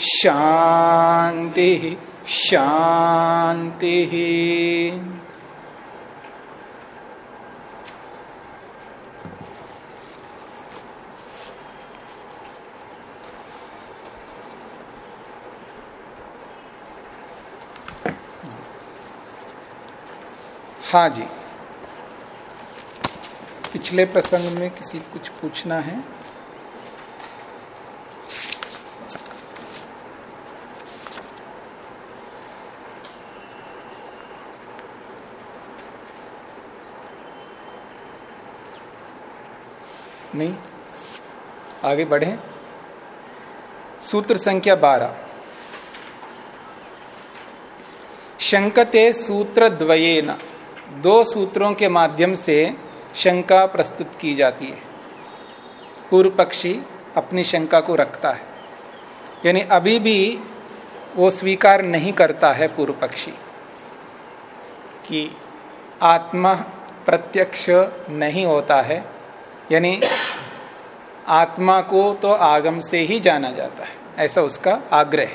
शान्तिः शांति। हाँ जी। पिछले प्रसंग में किसी कुछ पूछना है? नहीं आगे बढ़े। सूत्र संख्या बारह। शंकते सूत्र द्वयेन दो सूत्रों के माध्यम से शंका प्रस्तुत की जाती है। पूर्व पक्षी अपनी शंका को रखता है। यानी अभी भी वो स्वीकार नहीं करता है पूर्व पक्षी कि आत्मा प्रत्यक्ष नहीं होता है। यानी आत्मा को तो आगम से ही जाना जाता है। ऐसा उसका आग्रह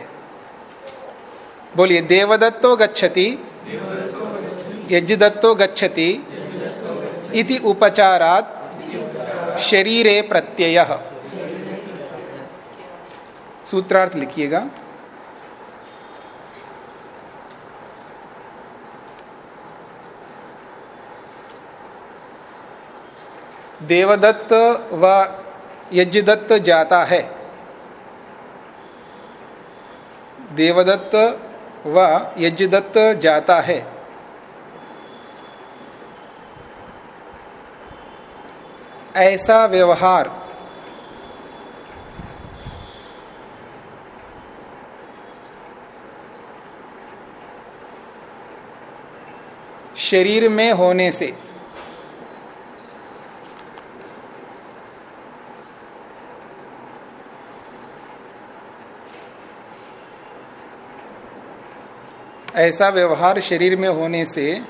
बोलिए, देवदत्तो गच्छति, यज्ञदत्तो गच्छति इति उपचारात शरीरे प्रत्यय। सूत्रार्थ लिखिएगा। देवदत्त व यज्ञदत्त जाता है। देवदत्त व यज्ञदत्त जाता है। ऐसा व्यवहार। शरीर में होने से। ऐसा व्यवहार शरीर में होने से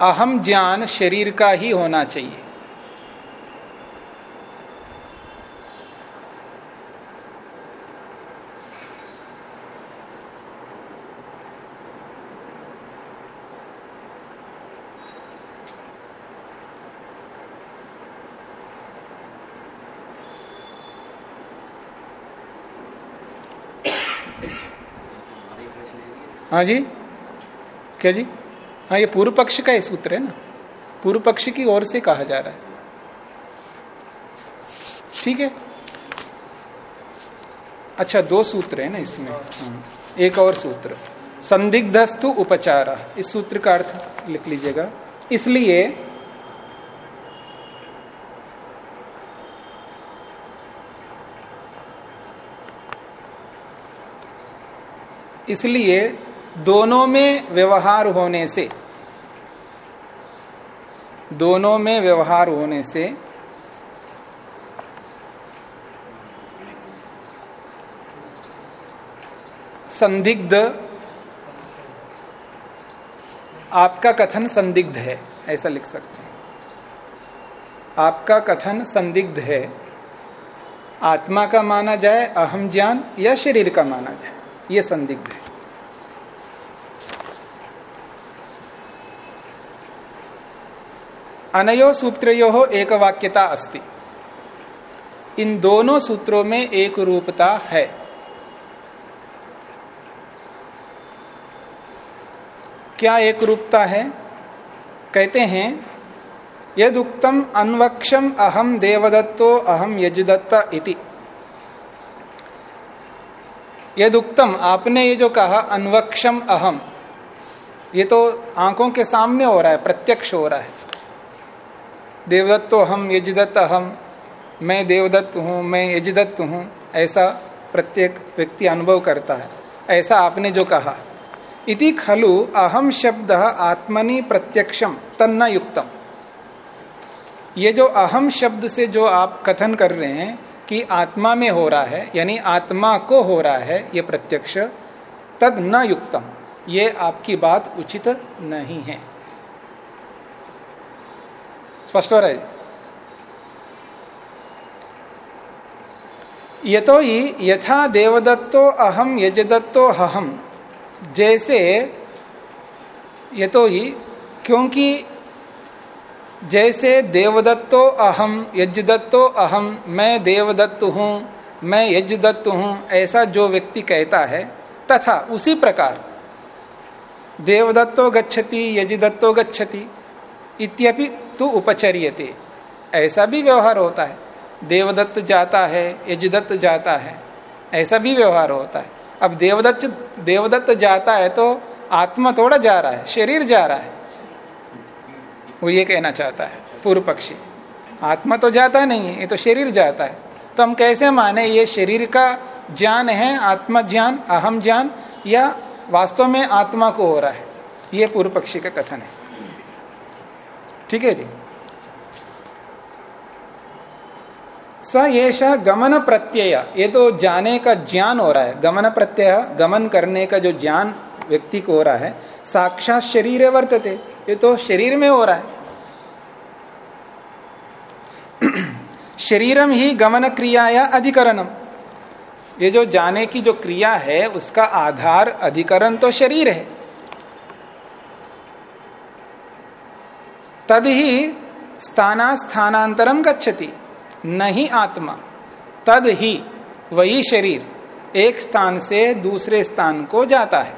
अहम ज्ञान शरीर का ही होना चाहिए। हाँ जी? क्या जी? हाँ ये पूर्व पक्ष का ही सूत्र है ना। पूर्व पक्ष की ओर से कहा जा रहा है। ठीक है? अच्छा दो सूत्र है ना इसमें। हाँ, एक और सूत्र। संदिग्धस्तु उपचार। इस सूत्र का अर्थ लिख लीजिएगा। इसलिए इसलिए दोनों में व्यवहार होने से, दोनों में व्यवहार होने से, संदिग्ध, आपका कथन संदिग्ध है, ऐसा लिख सकते हैं। आपका कथन संदिग्ध है, आत्मा का माना जाए, अहम ज्ञान या शरीर का माना जाए, ये संदिग्ध है। अनयो सूत्रो एक वाक्यता अस्ति। इन दोनों सूत्रों में एक रूपता है। क्या एक रूपता है? कहते हैं यद उक्तम अन्वक्षम अहम देवदत्तो अहम यजुदत्त इति। यद उक्तम आपने ये जो कहा, अन्वक्षम अहम, ये तो आँखों के सामने हो रहा है, प्रत्यक्ष हो रहा है। देवदत्त हम यजदत्त हम मैं देवदत्त हूँ, मैं यजदत्त हूँ, ऐसा प्रत्येक व्यक्ति अनुभव करता है। ऐसा आपने जो कहा। इति खलु अहम शब्द आत्मनि प्रत्यक्षम तन्ना युक्तम। ये जो अहम शब्द से जो आप कथन कर रहे हैं कि आत्मा में हो रहा है, यानी आत्मा को हो रहा है, ये प्रत्यक्ष, तद न युक्तम। ये आपकी बात उचित नहीं है। स्पष्ट हो रहा है ये तो ही यथा देवदत्तो अहम यजदत्तो हहम जैसे ये तो ही क्योंकि जैसे देवदत्तो अहम यजदत्तो अहम मैं देवदत्त हूँ मैं यजदत्त हूँ ऐसा जो व्यक्ति कहता है, तथा उसी प्रकार, देवदत्तो गच्छति, यजदत्तो गच्छति इत्यपि तु उपचर्यते। ऐसा भी व्यवहार होता है। देवदत्त जाता है, यजदत्त जाता है, ऐसा भी व्यवहार होता है। अब देवदत्त देवदत्त जाता है तो आत्मा थोड़ा जा रहा है, शरीर जा रहा है। वो ये कहना चाहता है, पूर्व पक्षी। आत्मा तो जाता नहीं है, ये तो शरीर जाता है। तो हम कैसे माने ये शरीर का ज्ञान है, आत्मा ज्ञान, अहम ज्ञान, या वास्तव में आत्मा को हो रहा है? ये पूर्व पक्षी का कथन है। ठीक है जी। स येष गमन प्रत्यय। ये तो जाने का ज्ञान हो रहा है। गमन प्रत्यय, गमन करने का जो ज्ञान व्यक्ति को हो रहा है, साक्षात शरीर वर्तते। ये तो शरीर में हो रहा है। शरीरम ही गमन क्रिया या अधिकरणम। ये जो जाने की जो क्रिया है, उसका आधार अधिकरण तो शरीर है। तद ही स्थाना स्थानांतरम गच्छति। नहीं आत्मा। तद ही वही शरीर। एक स्थान से दूसरे स्थान को जाता है।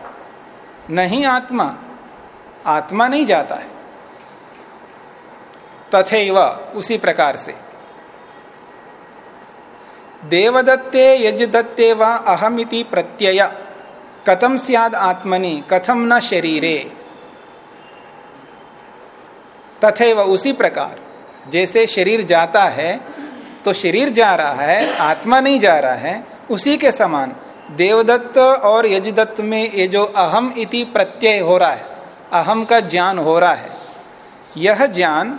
नहीं आत्मा। आत्मा नहीं जाता है। तथैव उसी प्रकार से। देवदत्ते यजदत्ते व अहमिति प्रत्यय। कथम सियाद आत्मनि? कथम न शरीरे? तथैव उसी प्रकार, जैसे शरीर जाता है तो शरीर जा रहा है, आत्मा नहीं जा रहा है, उसी के समान देवदत्त और यजदत्त में ये जो अहम इति प्रत्यय हो रहा है, अहम का ज्ञान हो रहा है, यह ज्ञान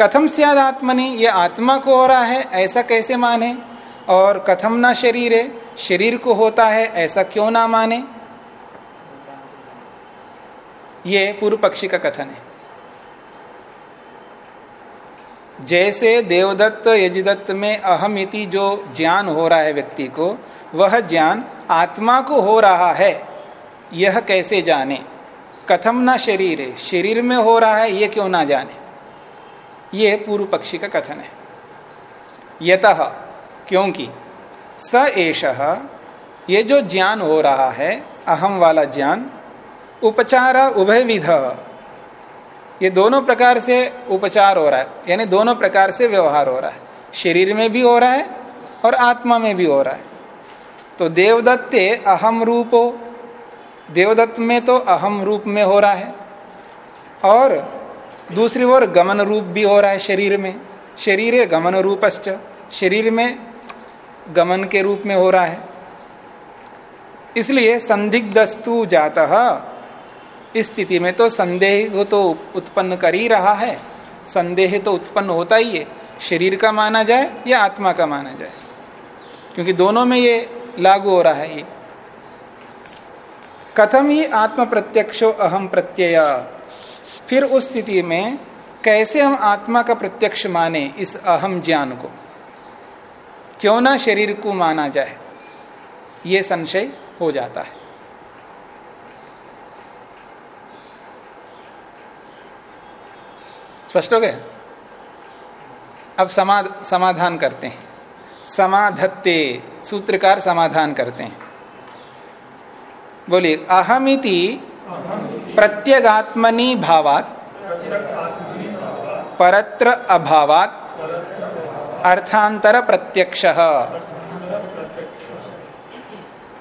कथम सियाद आत्मनि यह आत्मा को हो रहा है, ऐसा कैसे माने? और कथम ना शरीर है शरीर को होता है, ऐसा क्यों ना माने? ये पूर्व पक्षी का कथन है। जैसे देवदत्त यजदत्त में अहम इति जो ज्ञान हो रहा है व्यक्ति को, वह ज्ञान आत्मा को हो रहा है, यह कैसे जाने? कथम ना शरीर है शरीर में हो रहा है, ये क्यों ना जाने? ये पूर्व पक्षी का कथन है। यत, क्योंकि स एष, ये जो ज्ञान हो रहा है, अहम वाला ज्ञान, उपचार उभय विध ये दोनों प्रकार से उपचार हो रहा है, यानी दोनों प्रकार से व्यवहार हो रहा है। शरीर में भी हो रहा है और आत्मा में भी हो रहा है। तो देवदत्ते अहम रूपो, देवदत्त में तो अहम रूप में हो रहा है और दूसरी ओर गमन रूप भी हो रहा है शरीर में। शरीर गमन रूपश्च, शरीर में गमन के रूप में हो रहा है। इसलिए संदिग्धस्तु जाता इस स्थिति में तो संदेह तो उत्पन्न कर ही रहा है। संदेह तो उत्पन्न होता ही है। शरीर का माना जाए या आत्मा का माना जाए। क्योंकि दोनों में ये लागू हो रहा है ये। कथम ही आत्म प्रत्यक्षो अहम प्रत्यय। फिर उस स्थिति में कैसे हम आत्मा का प्रत्यक्ष माने इस अहम ज्ञान को? क्यों ना शरीर को माना जाए? ये संशय हो जाता है। स्पष्ट हो गया? अब समाध, समाधान करते हैं। समाधत्ते, सूत्रकार समाधान करते हैं। बोलिए, अहमिति प्रत्यगात्मनि भावात, परत्र अभावात अर्थांतर प्रत्यक्ष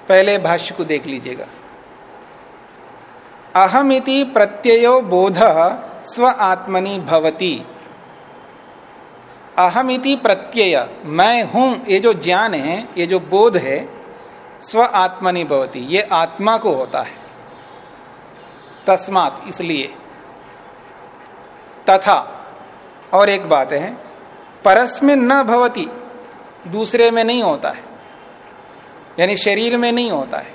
पहले भाष्य को देख लीजिएगा। अहमिति प्रत्ययो बोध स्व आत्मनि भवति। अहमिति प्रत्यय, मैं हूँ, ये जो ज्ञान है, ये जो बोध है, स्व आत्मनि भवती। ये आत्मा को होता है। तस्मात, इसलिए। तथा, और एक बात है, परस्मिन न भवती, दूसरे में नहीं होता है। यानी शरीर में नहीं होता है,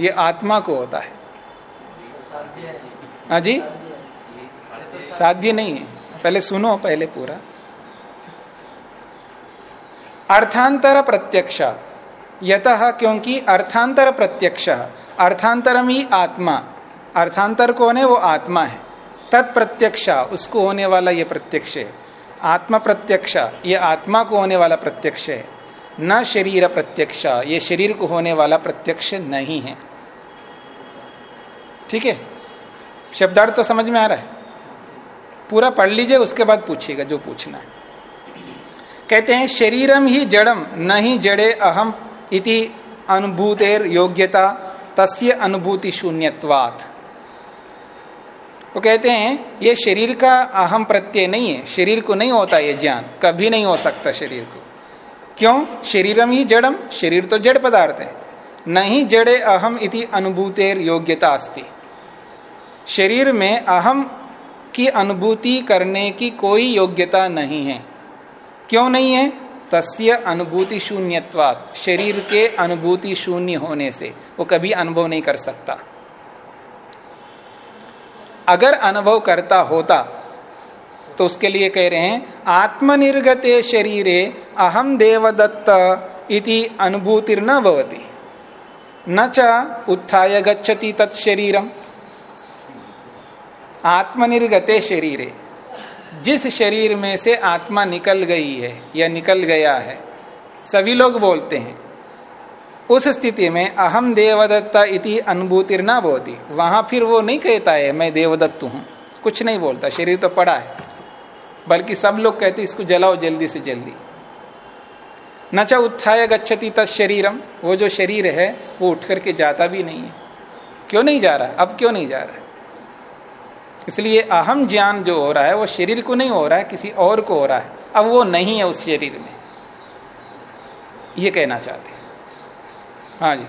ये आत्मा को होता है। हाँ जी? साध्य नहीं है। पहले सुनो, पहले पूरा। अर्थांतर प्रत्यक्ष। यत क्योंकि अर्थांतर प्रत्यक्ष, अर्थांतरम ही आत्मा। अर्थांतर कौन है? वो आत्मा है। तत्प्रत्यक्ष, उसको होने वाला ये प्रत्यक्ष है। आत्मा प्रत्यक्ष, ये आत्मा को होने वाला प्रत्यक्ष है। न शरीर प्रत्यक्ष, ये शरीर को होने वाला प्रत्यक्ष नहीं है। ठीक है? शब्दार्थ तो समझ में आ रहा है। पूरा पढ़ लीजिए, उसके बाद पूछिएगा जो पूछना है। कहते हैं, शरीरम ही जड़म न ही जड़े अहम इति अनुभूतेर योग्यता, तस्य अनुभूति शून्यवात वो कहते हैं, ये शरीर का अहम प्रत्यय नहीं है, शरीर को नहीं होता ये ज्ञान, कभी नहीं हो सकता शरीर को। क्यों? शरीरम ही जड़म, शरीर तो जड़ पदार्थ है। नहीं जड़े अहम इति अनुभूतेर योग्यता अस्ति। शरीर में अहम की अनुभूति करने की कोई योग्यता नहीं है। क्यों नहीं है? तस्य अनुभूति शून्यत्वात। शरीर के अनुभूति शून्य होने से वो कभी अनुभव नहीं कर सकता। अगर अनुभव करता होता तो उसके लिए कह रहे हैं, आत्मनिर्गते शरीरे अहम देवदत्त इति अनुभूतिर न भवती। न च उत्थाय गच्छति तत्शरीरम आत्मनिर्गते शरीरे। जिस शरीर में से आत्मा निकल गई है या निकल गया है, सभी लोग बोलते हैं, उस स्थिति में अहम देवदत्ता इति अनुभूति न बोती वहाँ फिर वो नहीं कहता है, मैं देवदत्त हूँ। कुछ नहीं बोलता, शरीर तो पड़ा है। बल्कि सब लोग कहते इसको जलाओ जल्दी से जल्दी। न च उत्थाय गच्छति तत्शरीरम वो जो शरीर है, वो उठ करके जाता भी नहीं है। क्यों नहीं जा रहा? अब क्यों नहीं जा रहा? इसलिए अहम ज्ञान जो हो रहा है वो शरीर को नहीं हो रहा है किसी और को हो रहा है। अब वो नहीं है उस शरीर में। ये कहना चाहते हैं। हाँ जी।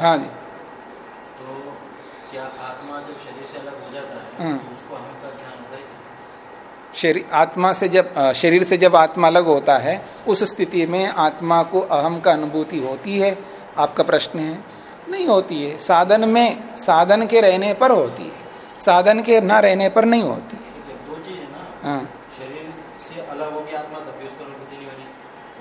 हाँ जी। तो क्या आत्मा जब शरीर से अलग हो जाता है हम्म। तो उसको अहम का ध्यान होता है? शरीर आत्मा से जब शरीर से जब आत्मा अलग होता है उस स्थिति में आत्मा को अहम का अनुभूति होती है। आपका प्रश्न है। नहीं होती है। साधन में साधन के रहने पर होती है। साधन के न रहने पर नहीं होती है। दो चीज़ है ना। हाँ। शरीर से अलग हो गया आत्मा तब भी उसको अनुभूति नहीं हो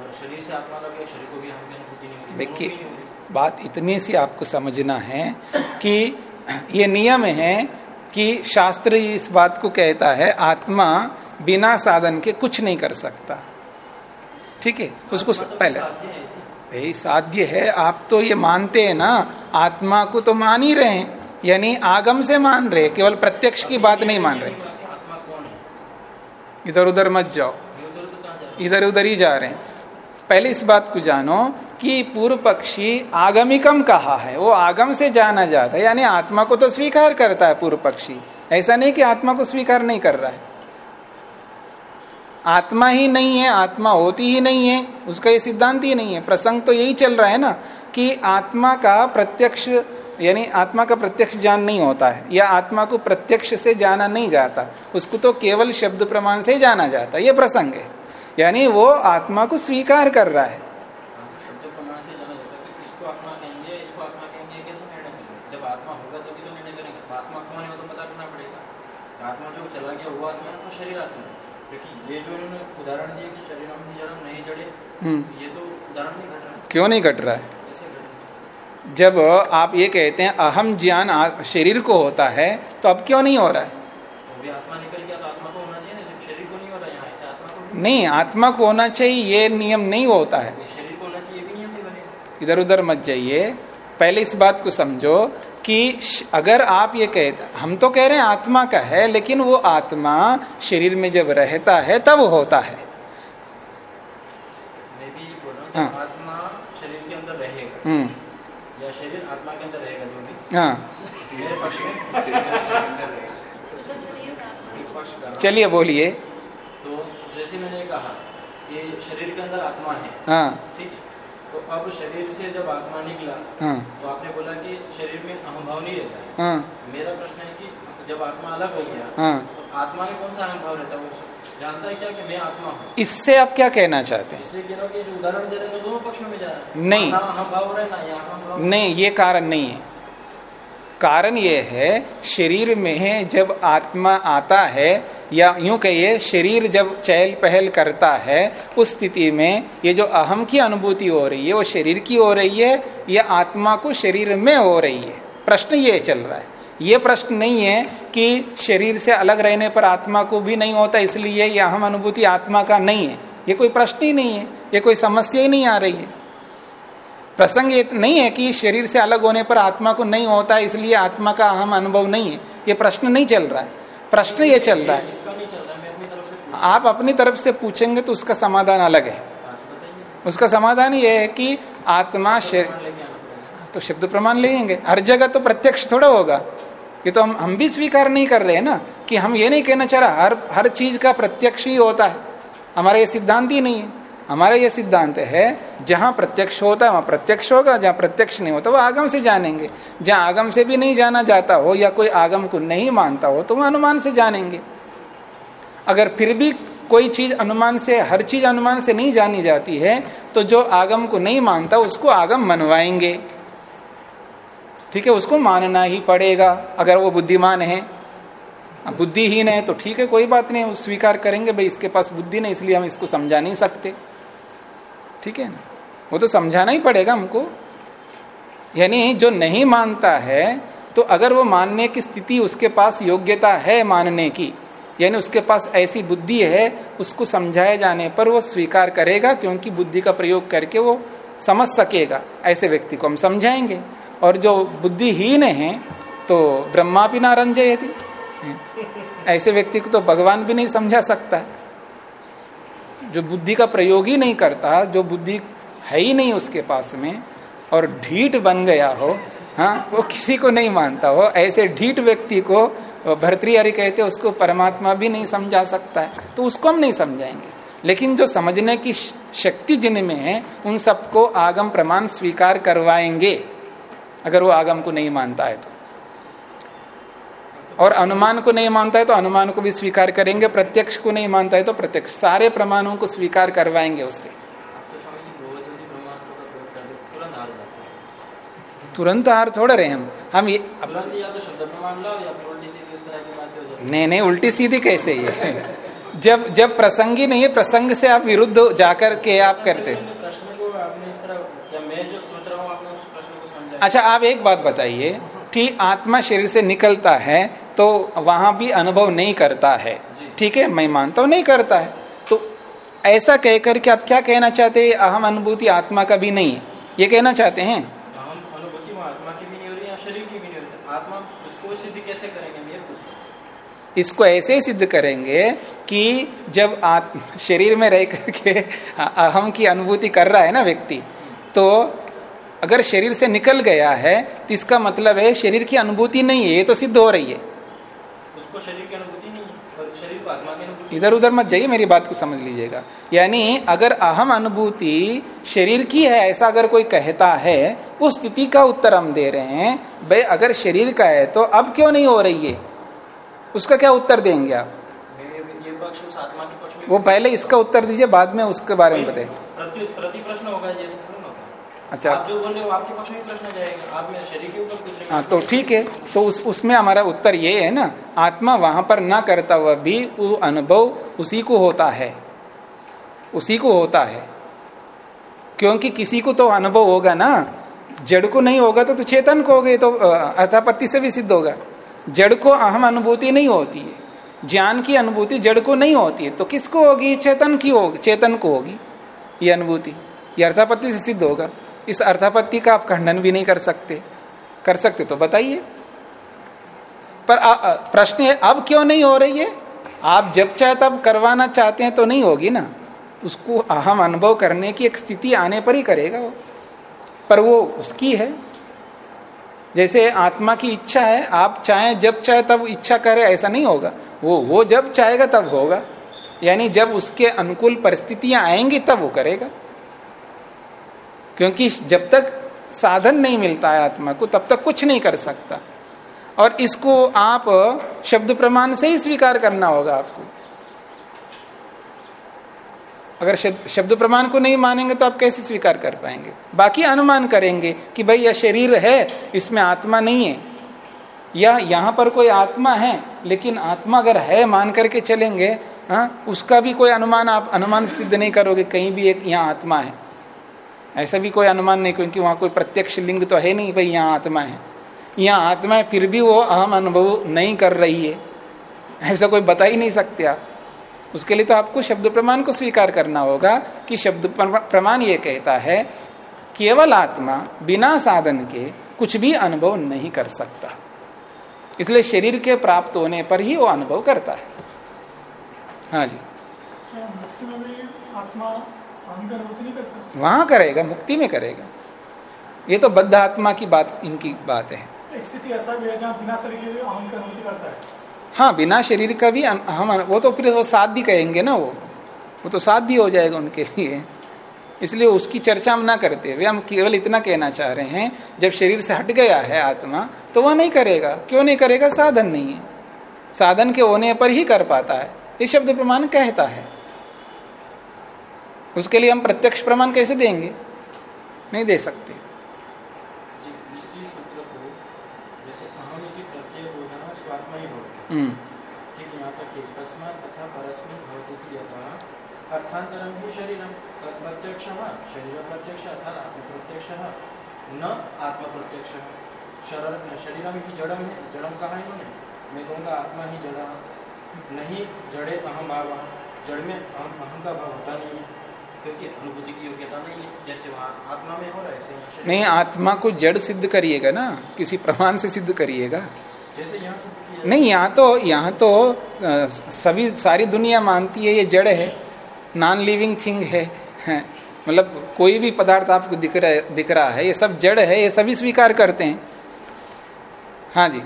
और शरीर से आत्मा अलग गया शरीर को भी अनुभूति नहीं हो देखिए हो। बात इतनी सी आपको समझना है कि ये नियम है कि शास्त्र इस बात को कहता है आत्मा बिना साधन के कुछ नहीं कर सकता। ठीक है? उसको स- आत्मा तो पहले यही साध्य है, आप तो ये मानते हैं ना, आत्मा को तो मान ही रहे हैं। यानी आगम से मान रहे केवल प्रत्यक्ष की बात नहीं मान रहे। इधर उधर मत जाओ। इधर उधर ही जा रहे हैं। पहले इस बात को जानो कि पूर्व पक्षी आगमिकम कहा है। वो आगम से जाना जाता है, यानी आत्मा को तो स्वीकार करता है पूर्व पक्षी। ऐसा नहीं कि आत्मा को स्वीकार नहीं कर रहा है। आत्मा ही नहीं है आत्मा होती ही नहीं है उसका ये सिद्धांत ही नहीं है। प्रसंग तो यही चल रहा है ना कि आत्मा का प्रत्यक्ष यानी आत्मा का प्रत्यक्ष ज्ञान नहीं होता है या आत्मा को प्रत्यक्ष से जाना नहीं जाता उसको तो केवल शब्द प्रमाण से जाना जाता है ये प्रसंग है। यानी वो आत्मा को स्वीकार कर रहा हाँ, तो शब्द प्रमाण से जाना जाता है कि इसको आत्मा कहेंगे इसको आत्मा कहेंगे ये कैसे निर्णय करेंगे जब आत्मा होगा तभी तो निर्णय करेंगे तो आत्मा कौन है वो तो पता करना पड़ेगा आत्मा जो चला गया वो आत्मा है तो शरीर आत्मा है क्योंकि ये जो इन्होंने उदाहरण कि शरीर हम नहीं जड़े हम्म। ये तो उदाहरण नहीं घट रहा। क्यों नहीं घट रहा है? जब आप ये कहते हैं अहम ज्ञान शरीर को होता है तो अब क्यों नहीं हो रहा है? तो तो आत्मा को होना चाहिए ना जब शरीर को नहीं रहा यहाँ ऐसे आत्मा को भी नहीं आत्मा को होना चाहिए ये नियम नहीं होता है। इधर उधर मत जाइए। पहले इस बात को समझो कि अगर आप ये कहते हम तो कह रहे हैं आत्मा का है लेकिन वो आत्मा शरीर में जब रहता है तब होता है। हूँ। आत्मा शरीर के अंदर रहेगा। हम्म। या शरीर आत्मा के अंदर रहेगा जो भी। हाँ। चलिए बोलिए। तो जैसे मैंने कहा कि शरीर के अंदर आत्मा है हाँ। ठीक है? अब शरीर से जब आत्मा निकला हाँ। तो आपने बोला कि शरीर में अहंभाव नहीं रहता है। मेरा प्रश्न है कि जब आत्मा अलग हो गया हाँ। तो आत्मा में कौन सा अहंभाव रहता है? वो जानता है क्या कि मैं आत्मा हूँ? इससे आप क्या कहना चाहते हैं? इससे कह रहा हूँ जो उदाहरण दे रहे हैं तो दोनों पक्षों में जा रहा है। नहीं। अहमभाव हो रहा है ना यहाँ अहंभाव नहीं ये कारण नहीं है। कारण यह है, शरीर में जब आत्मा आता है, या यूँ कहिए, शरीर जब चहल पहल करता है, उस स्थिति में ये जो अहम की अनुभूति हो रही है, वो शरीर की हो रही है, या आत्मा को शरीर में हो रही है? प्रश्न ये चल रहा है। ये प्रश्न नहीं है कि शरीर से अलग रहने पर आत्मा को भी नहीं होता, इसलिए यह अहम अनुभूति आत्मा का नहीं है। ये कोई प्रश्न ही नहीं है, ये कोई समस्या ही नहीं आ रही है। प्रसंग ये नहीं है कि शरीर से अलग होने पर आत्मा को नहीं होता इसलिए आत्मा का अहम अनुभव नहीं है। ये प्रश्न नहीं चल रहा है। प्रश्न ये चल रहा है। आप अपनी तरफ़ से पूछेंगे तो उसका समाधान अलग है। उसका समाधान ये है कि आत्मा शरीर तो शब्द प्रमाण लेंगे। हर जगह तो प्रत्यक्ष थोड़ा होगा। ये तो हम हम भी स्वीकार नहीं कर रहे हैं ना कि हम ये नहीं कहना चाह रहा हर हर चीज़ का प्रत्यक्ष ही होता है। हमारा ये सिद्धांत ही नहीं है। हमारा ये सिद्धांत है, जहाँ प्रत्यक्ष होता है, वहाँ प्रत्यक्ष होगा, जहाँ प्रत्यक्ष नहीं होता, वो आगम से जानेंगे। जहाँ आगम से भी नहीं जाना जाता हो, या कोई आगम को नहीं मानता हो तो वह अनुमान से जानेंगे। अगर फिर भी कोई चीज़ अनुमान से, हर चीज़ अनुमान से नहीं जानी जाती है तो जो आगम को नहीं मानता, उसको आगम मनवाएँगे। ठीक है, उसको मानना ही पड़ेगा, अगर वो बुद्धिमान है। बुद्धिहीन है तो ठीक है, कोई बात नहीं स्वीकार करेंगे, भाई, इसके पास बुद्धि नहीं, इसलिए हम इसको समझा नहीं सकते। ठीक है ना? वो तो समझाना ही पड़ेगा हमको। यानी जो नहीं मानता है तो अगर वो मानने की स्थिति उसके पास योग्यता है मानने की, यानी उसके पास ऐसी बुद्धि है, उसको समझाए जाने पर वो स्वीकार करेगा, क्योंकि बुद्धि का प्रयोग करके वो समझ सकेगा, ऐसे व्यक्ति को हम समझाएँगे। और जो बुद्धिहीन है तो ब्रह्मा भी ना रंजे यदि ऐसे व्यक्ति को तो भगवान भी नहीं समझा सकता। है जो बुद्धि का प्रयोग ही नहीं करता, जो बुद्धि है ही नहीं उसके पास में, और ढीठ बन गया हो हाँ वो किसी को नहीं मानता हो, ऐसे ढीठ व्यक्ति को भरतृहरि कहते उसको परमात्मा भी नहीं समझा सकता है तो उसको हम नहीं समझाएँगे। लेकिन जो समझने की शक्ति जिनमें है, उन सबको आगम प्रमाण स्वीकार करवाएँगे, अगर वो आगम को नहीं मानता है तो। और अनुमान को नहीं मानता है तो अनुमान को भी स्वीकार करेंगे प्रत्यक्ष को नहीं मानता है तो प्रत्यक्ष। सारे प्रमाणों को स्वीकार करवाएँगे उससे। तुरंत हार हैं थोड़ा रहे हम। हम ये अब- हो नहीं नहीं उल्टी सीधी कैसे ये? जब जब प्रसंगी नहीं है प्रसंग से आप विरुद्ध जाकर के आप करते हैं। हूँ अच्छा आप एक बात बताइए। ठीक आत्मा शरीर से निकलता है तो वहाँ भी अनुभव नहीं करता है। ठीक है? मैं मानता हूँ नहीं करता है। तो ऐसा कह करके आप क्या कहना चाहते हैं? अहम अनुभूति आत्मा का भी नहीं है। ये कहना चाहते हैं? हम अनुभूति में आत्मा की भी नहीं हो रही या शरीर की भी नहीं हो रही। आत्मा उसको सिद्ध कैसे करेंगे? हम ये पूछ रहे हैं। इसको ऐसे ही सिद्ध करेंगे कि जब आत्म शरीर में रह करके अहम की अनुभूति कर रहा है ना व्यक्ति तो अगर शरीर से निकल गया है तो इसका मतलब है शरीर की अनुभूति नहीं है ये तो सिद्ध हो रही है। उसको शरीर की अनुभूति नहीं है? शरीर को आत्मा की अनुभूति इधर उधर मत जाइए मेरी बात को समझ लीजिएगा। यानी अगर अहम अनुभूति शरीर की है ऐसा अगर कोई कहता है उस स्थिति का उत्तर हम दे रहे हैं भाई अगर शरीर का है तो अब क्यों नहीं हो रही है? उसका क्या उत्तर देंगे आप? वो पहले इसका उत्तर दीजिए बाद में उसके बारे में बताइए। प्रति प्रश्न होगा अच्छा। आप जो बोल हो आपके पक्ष में प्रश्न जाएगा। आप मेरे शरीर के ऊपर पूछ रहे हाँ। तो ठीक है। तो उस उसमें हमारा उत्तर ये है ना आत्मा वहाँ पर ना करता हुआ भी वो अनुभव उसी को होता है। उसी को होता है। क्योंकि किसी को तो अनुभव होगा ना। जड़ को नहीं होगा तो, तो चेतन को होगा तो अर्थापत्ति से भी सिद्ध होगा। जड़ को अहम अनुभूति नहीं होती है। ज्ञान की अनुभूति जड़ को नहीं होती है। तो किसको होगी? चेतन की होगी चेतन को होगी ये अनुभूति। ये अर्थापत्ति से सिद्ध होगा। इस अर्थापत्ति का आप खंडन भी नहीं कर सकते। कर सकते तो बताइए। पर प्रश्न है, अब क्यों नहीं हो रही है? आप जब चाहे तब करवाना चाहते हैं तो नहीं होगी ना। उसको अहम अनुभव करने की एक स्थिति आने पर ही करेगा वो। पर वो उसकी है। जैसे आत्मा की इच्छा है, आप चाहे जब चाहे तब इच्छा करे, ऐसा नहीं होगा। वो वो जब चाहेगा तब होगा। यानी जब उसके अनुकूल परिस्थितियाँ आएँगी तब वो करेगा। क्योंकि जब तक साधन नहीं मिलता है आत्मा को, तब तक कुछ नहीं कर सकता। और इसको आप शब्द प्रमाण से ही स्वीकार करना होगा आपको। अगर शब्द प्रमाण को नहीं मानेंगे तो आप कैसे स्वीकार कर पाएँगे? बाकी अनुमान करेंगे कि भाई, यह शरीर है, इसमें आत्मा नहीं है। या यहाँ पर कोई आत्मा है, लेकिन आत्मा अगर है, मान करके चलेंगे, हा? उसका भी कोई अनुमान आप, अनुमान सिद्ध नहीं करोगे, कहीं भी एक यहाँ आत्मा है। ऐसा भी कोई अनुमान नहीं, क्योंकि वहाँ कोई प्रत्यक्ष लिंग तो है नहीं, भाई, यहाँ आत्मा है। यहाँ आत्मा है, फिर भी वो अहम अनुभव नहीं कर रही है। ऐसा कोई बता ही नहीं सकते आप। उसके लिए तो आपको शब्द प्रमाण को स्वीकार करना होगा कि शब्द प्रमाण ये कहता है, केवल आत्मा बिना साधन के कुछ भी अनुभव नहीं कर सकता। इसलिए शरीर के प्राप्त होने पर ही वो अनुभव करता है। हाँ जी। वहाँ करेगा मुक्ति में करेगा। ये तो बद्ध आत्मा की बात इनकी बात है। भी है बिना शरीर है। हाँ बिना शरीर का भी हम वो तो फिर वो साध्य कहेंगे ना वो। वो तो साध्य हो जाएगा उनके लिए। इसलिए उसकी चर्चा हम ना करते हुए हम केवल इतना कहना चाह रहे हैं जब शरीर से हट गया है आत्मा तो वह नहीं करेगा। क्यों नहीं करेगा? साधन नहीं है। साधन के होने पर ही कर पाता है। ये शब्द प्रमाण कहता है। उसके लिए हम प्रत्यक्ष प्रमाण कैसे देंगे? नहीं दे सकते। हम्म। प्रत्यक्ष शरीर शरीरम ही जड़म है जड़म कहा इन्होंने? मैं कहूँगा आत्मा ही जड़। नहीं जड़े अहम भाव जड़ में अहम अहम का भाव होता नहीं है। क्योंकि अनुभूति की योग्यता नहीं है जैसे वहाँ आत्मा में हो रहा है नहीं आत्मा को जड़ सिद्ध करिएगा ना किसी प्रमाण से सिद्ध करिएगा। जैसे यहाँ नहीं यहाँ तो यहाँ तो सभी सारी दुनिया मानती है ये जड़ है नॉन लिविंग थिंग है, मतलब कोई भी पदार्थ आपको दिख रहा दिख रहा है ये सब जड़ है ये सभी स्वीकार करते हैं। हाँ जी।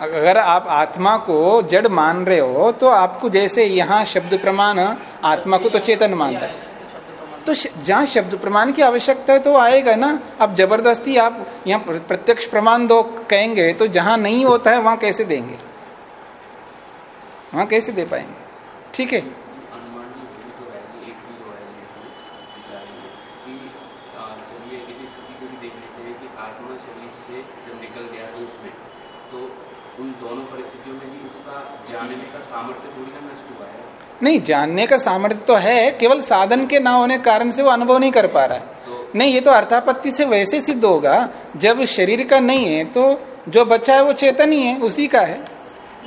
अगर आप आत्मा को जड़ मान रहे हो तो आपको जैसे यहाँ शब्द प्रमाण, आत्मा को तो चेतन मानता है। तो जहाँ शब्द प्रमाण की आवश्यकता है तो आएगा ना। अब ज़बरदस्ती आप यहाँ प्रत्यक्ष प्रमाण दो कहेंगे तो जहाँ नहीं होता है, वहाँ कैसे देंगे? वहाँ कैसे दे पाएँगे? ठीक है? नहीं जानने का सामर्थ्य तो है केवल साधन के ना होने कारण से वो अनुभव नहीं कर पा रहा है। नहीं ये तो अर्थापत्ति से वैसे सिद्ध होगा जब शरीर का नहीं है तो जो बच्चा है वो चेतन ही है उसी का है।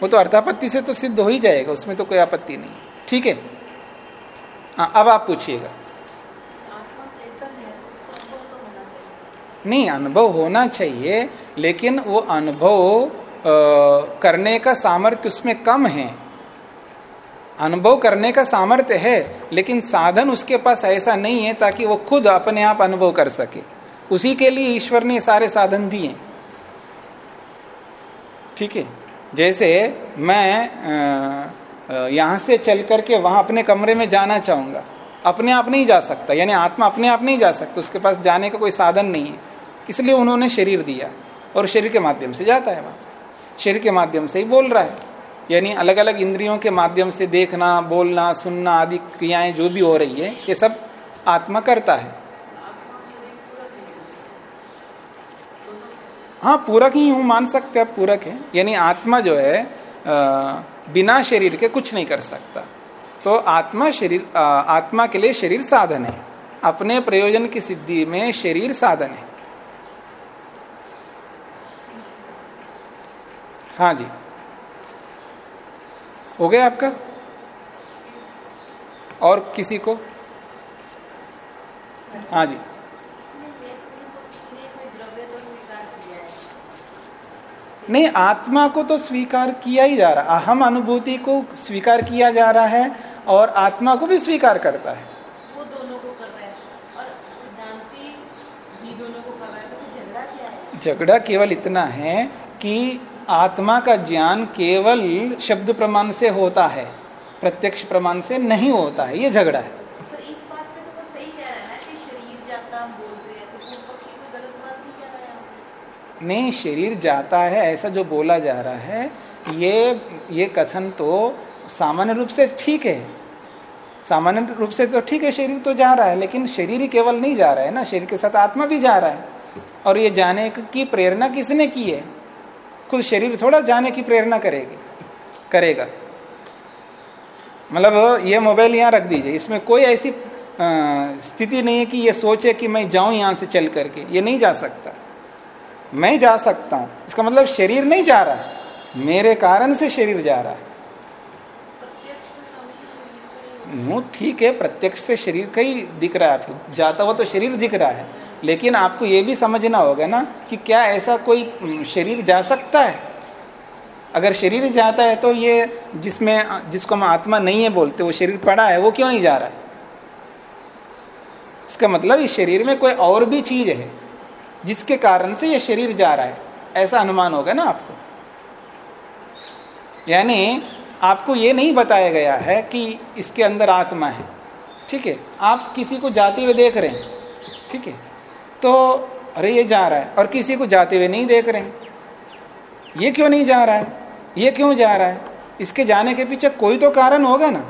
वो तो अर्थापत्ति से तो सिद्ध हो ही जाएगा उसमें तो कोई आपत्ति नहीं है। ठीक है? हाँ अब आप पूछिएगा। नहीं अनुभव होना चाहिए लेकिन वो अनुभव करने का सामर्थ्य उसमें कम है। अनुभव करने का सामर्थ्य है, लेकिन साधन उसके पास ऐसा नहीं है ताकि वो खुद अपने आप अनुभव कर सके। उसी के लिए ईश्वर ने सारे साधन दिए। ठीक है? जैसे मैं यहाँ से चल करके वहाँ अपने कमरे में जाना चाहूँगा। अपने आप नहीं जा सकता, यानी आत्मा अपने आप नहीं जा सकता, उसके पास जाने का कोई साधन नहीं है। इसलिए उन्होंने शरीर दिया और शरीर के माध्यम से जाता है वहाँ। शरीर के माध्यम से ही बोल रहा है। यानी अलग अलग इंद्रियों के माध्यम से देखना, बोलना, सुनना आदि क्रियाएँ जो भी हो रही है, ये सब आत्मा करता है। हाँ पूरक ही हूँ, मान सकते हैं पूरक है। यानी आत्मा जो है बिना शरीर के कुछ नहीं कर सकता। तो आत्मा शरीर आत्मा के लिए शरीर साधन है। अपने प्रयोजन की सिद्धि में शरीर साधन है। हाँ जी। हो गया आपका? और किसी को? हाँ जी। नहीं आत्मा को तो स्वीकार किया ही जा रहा अहम अनुभूति को स्वीकार किया जा रहा है और आत्मा को भी स्वीकार करता है। वो दोनों को कर रहा है। और सिद्धांति झगड़ा केवल इतना है कि आत्मा का ज्ञान केवल शब्द प्रमाण से होता है प्रत्यक्ष प्रमाण से नहीं होता है ये झगड़ा है। इस बात पे तो सही कह रहा है कि शरीर जाता हम बोल रहे हैं तो पक्षी को गलत बात नहीं कह रहा है? नहीं शरीर जाता है ऐसा जो बोला जा रहा है ये ये कथन तो सामान्य रूप से ठीक है। सामान्य रूप से तो ठीक है शरीर तो जा रहा है लेकिन शरीर ही केवल नहीं जा रहा है ना शरीर के साथ आत्मा भी जा रहा है। और ये जाने की प्रेरणा किसने की है? खुद शरीर थोड़ा जाने की प्रेरणा करेगी, करेगा। मतलब ये मोबाइल यहाँ रख दीजिए, इसमें कोई ऐसी स्थिति नहीं है कि ये सोचे कि मैं जाऊँ यहाँ से चल करके, ये नहीं जा सकता। मैं जा सकता हूँ। इसका मतलब शरीर नहीं जा रहा है, मेरे कारण से शरीर जा रहा है, ठीक है, प्रत्यक्ष से शरीर का ही दिख रहा है आपको, जाता हुआ तो शरीर दिख रहा है। लेकिन आपको ये भी समझना होगा ना कि क्या ऐसा कोई शरीर जा सकता है? अगर शरीर जाता है तो ये जिसमें, जिसको हम आत्मा नहीं है बोलते, वो शरीर पड़ा है, वो क्यों नहीं जा रहा है? इसका मतलब इस शरीर में कोई और भी चीज़ है, जिसके कारण से ये शरीर जा रहा है। ऐसा अनुमान होगा ना आपको? यानी आपको ये नहीं बताया गया है कि इसके अंदर आत्मा है। ठीक है? आप किसी को जाते हुए देख रहे हैं। ठीक है? तो अरे ये जा रहा है, और किसी को जाते हुए नहीं देख रहे ये क्यों नहीं जा रहा है? ये क्यों जा रहा है? इसके जाने के पीछे कोई तो कारण होगा ना?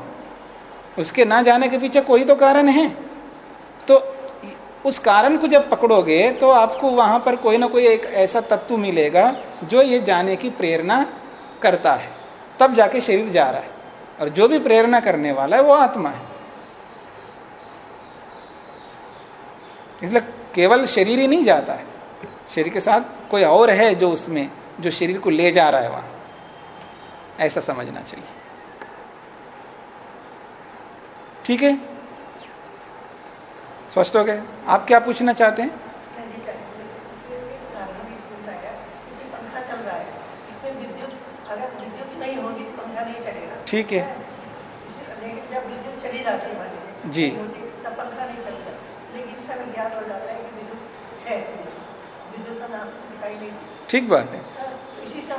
उसके ना जाने के पीछे कोई तो कारण है। तो उस कारण को जब पकड़ोगे तो आपको वहाँ पर कोई ना कोई एक ऐसा तत्व मिलेगा, जो ये जाने की प्रेरणा करता है। तब जाके शरीर जा रहा है। और जो भी प्रेरणा करने वाला है, वो आत्मा है। इसलिए केवल शरीर ही नहीं जाता है। शरीर के साथ कोई और है जो उसमें, जो शरीर को ले जा रहा है वहाँ। ऐसा समझना चाहिए। ठीक है? स्पष्ट हो गए आप क्या पूछना चाहते हैं? ठीक है। जी। तब पंखा नहीं चलता लेकिन ज्ञान हो जाता है है। दिखाई नहीं ठीक बात है। इसी से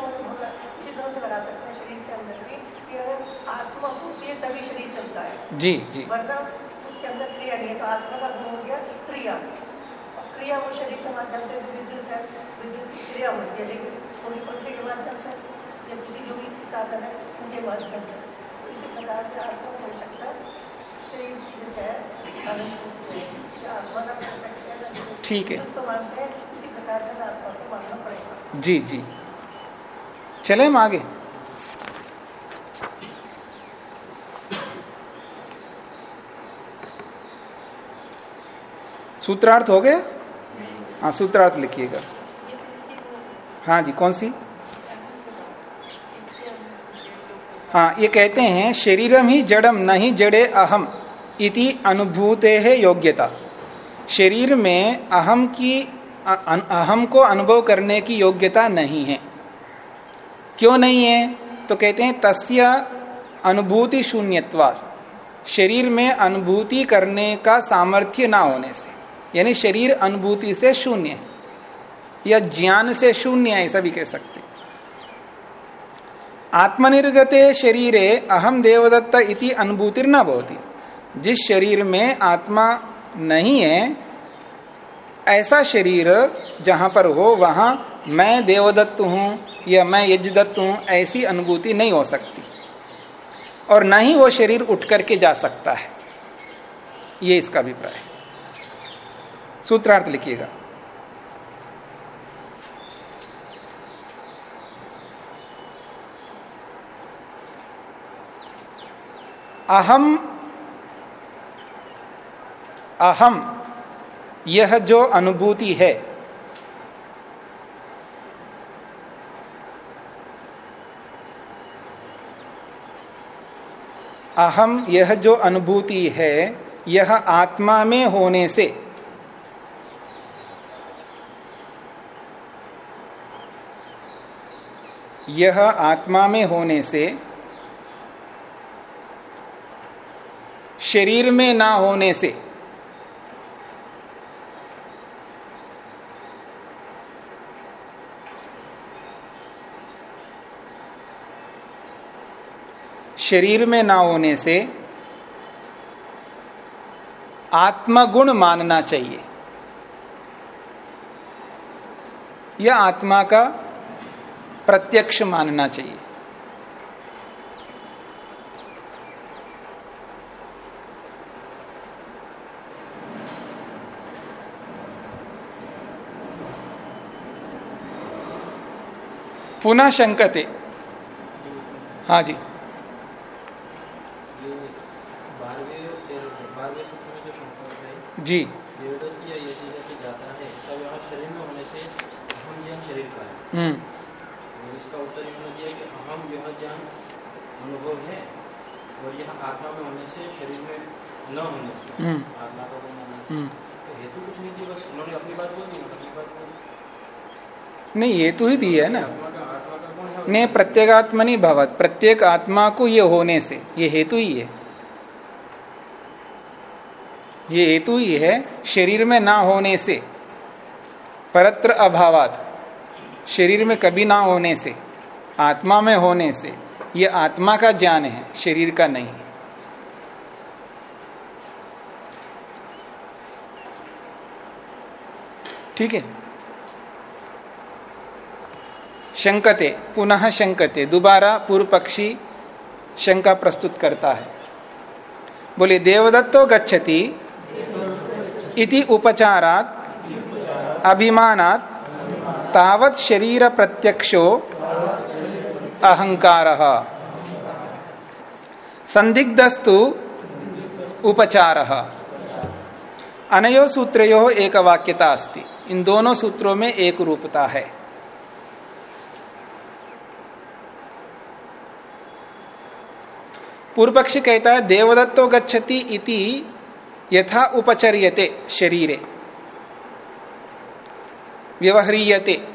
इसी से लगा सकते हैं शरीर के अंदर भी कि अगर आत्मा होती है तभी शरीर चलता है। जी जी। वरना उसके अंदर क्रिया नहीं है तो आत्मा का गुण हो गया क्रिया। क्रिया वो शरीर के माध्यम से विद्युत है विद्युत की क्रिया होती है। लेकिन उनके पंखे के माध्यम से या किसी जो भी साधन है उनके माध्यम से। इसी प्रकार से आत्मा हो सकता है ठीक है तो हैं। आत्मा को मानना पड़ेगा। जी जी। चले हम आगे। सूत्रार्थ हो गया? हाँ सूत्रार्थ लिखिएगा। हाँ जी कौन सी? हाँ ये कहते हैं शरीरम ही जड़म नहीं जड़े अहम इति अनुभूते है योग्यता। शरीर में अहम की अहम को अनुभव करने की योग्यता नहीं है। क्यों नहीं है? तो कहते हैं, तस्य अनुभूति शून्यत्वा। शरीर में अनुभूति करने का सामर्थ्य ना होने से, यानी शरीर अनुभूति से शून्य है, या ज्ञान से शून्य है, ऐसा भी कह सकते आत्मनिर्गते शरीरे अहम देवदत्त इति अनुभूति न होती जिस शरीर में आत्मा नहीं है। ऐसा शरीर जहाँ पर हो, वहाँ मैं देवदत्त हूँ या मैं यजदत्त हूँ, ऐसी अनुभूति नहीं हो सकती। और न ही वो शरीर उठ करके जा सकता है। ये इसका अभिप्राय है। सूत्रार्थ लिखिएगा। अहम अहम, यह जो अनुभूति है। अहम, यह जो अनुभूति है, यह आत्मा में होने से। यह आत्मा में होने से, शरीर में ना होने से। शरीर में ना होने से आत्मगुण मानना चाहिए। यह आत्मा का प्रत्यक्ष मानना चाहिए। पुनः शंकते हाँ जी ये बारहवें और तेरहवें बारहवें सूत्र में जो शंका है जी देवदत्त या यति से जाता है इसका व्यवहार शरीर में होने से अहम ज्ञान शरीर का है हम्म। इसका उत्तर इन्होंने दिया कि अहम यह ज्ञान अनुभव है और यह आत्मा में होने से शरीर में न होने से हम्म। आत्मा का गुण होने हम्म। तो हेतु कुछ नहीं दिया बस उन्होंने अपनी बात बोल दी उन्होंने बात बोल। नहीं ये तो ही दी है ना। नहीं का आत्मा गुण प्रत्येगात्मनि भवत प्रत्येक आत्मा को ये होने से ये हेतु ही है। ये हेतु ही है शरीर में ना होने से, परत्र अभावात, शरीर में कभी ना होने से, आत्मा में होने से, ये आत्मा का ज्ञान है, शरीर का नहीं। ठीक है? शंकते, पुनः शंकते, दोबारा पूर्व पक्षी शंका प्रस्तुत करता है। बोले, देवदत्तो गच्छति इति उपचारात, अभिमानात, तावत शरीर प्रत्यक्षो अहंकार संदिग्धस्तु उपचार। अनयो सूत्रयो एक वाक्यता अस्ति। इन दोनों सूत्रों में एक रूपता है। पूर्व पक्षी कहता है, देवदत्तो गच्छति इति यथा उपचर्यते शरीरे। व्यवहारियते।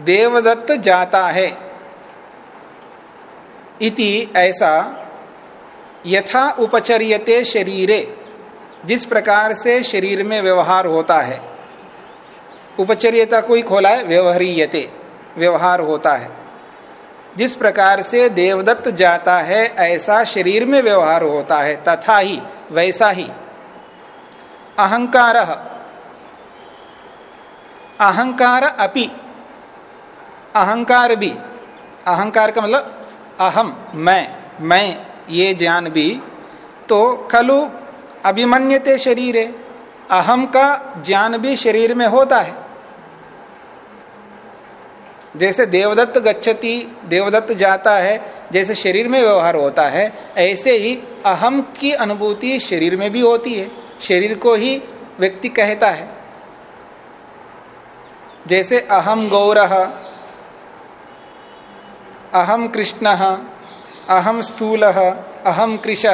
देवदत्त जाता है। इति ऐसा यथा उपचर्यते शरीरे, जिस प्रकार से शरीर में व्यवहार होता है। उपचर्यता कोई खोला है? व्यवहारियते। व्यवहार होता है। जिस प्रकार से देवदत्त जाता है, ऐसा शरीर में व्यवहार होता है, तथा ही वैसा ही। अहंकार। अहंकार अपि। अहंकार भी। अहंकार का मतलब अहम, मैं मैं, ये ज्ञान भी। तो खलु अभिमन्यते शरीर। अहम का ज्ञान भी शरीर में होता है। जैसे देवदत्त गच्छति, देवदत्त जाता है, जैसे शरीर में व्यवहार होता है, ऐसे ही अहम की अनुभूति शरीर में भी होती है। शरीर को ही व्यक्ति कहता है। जैसे अहम गौर अहम कृष्ण, अहम स्थूल, अहम कृष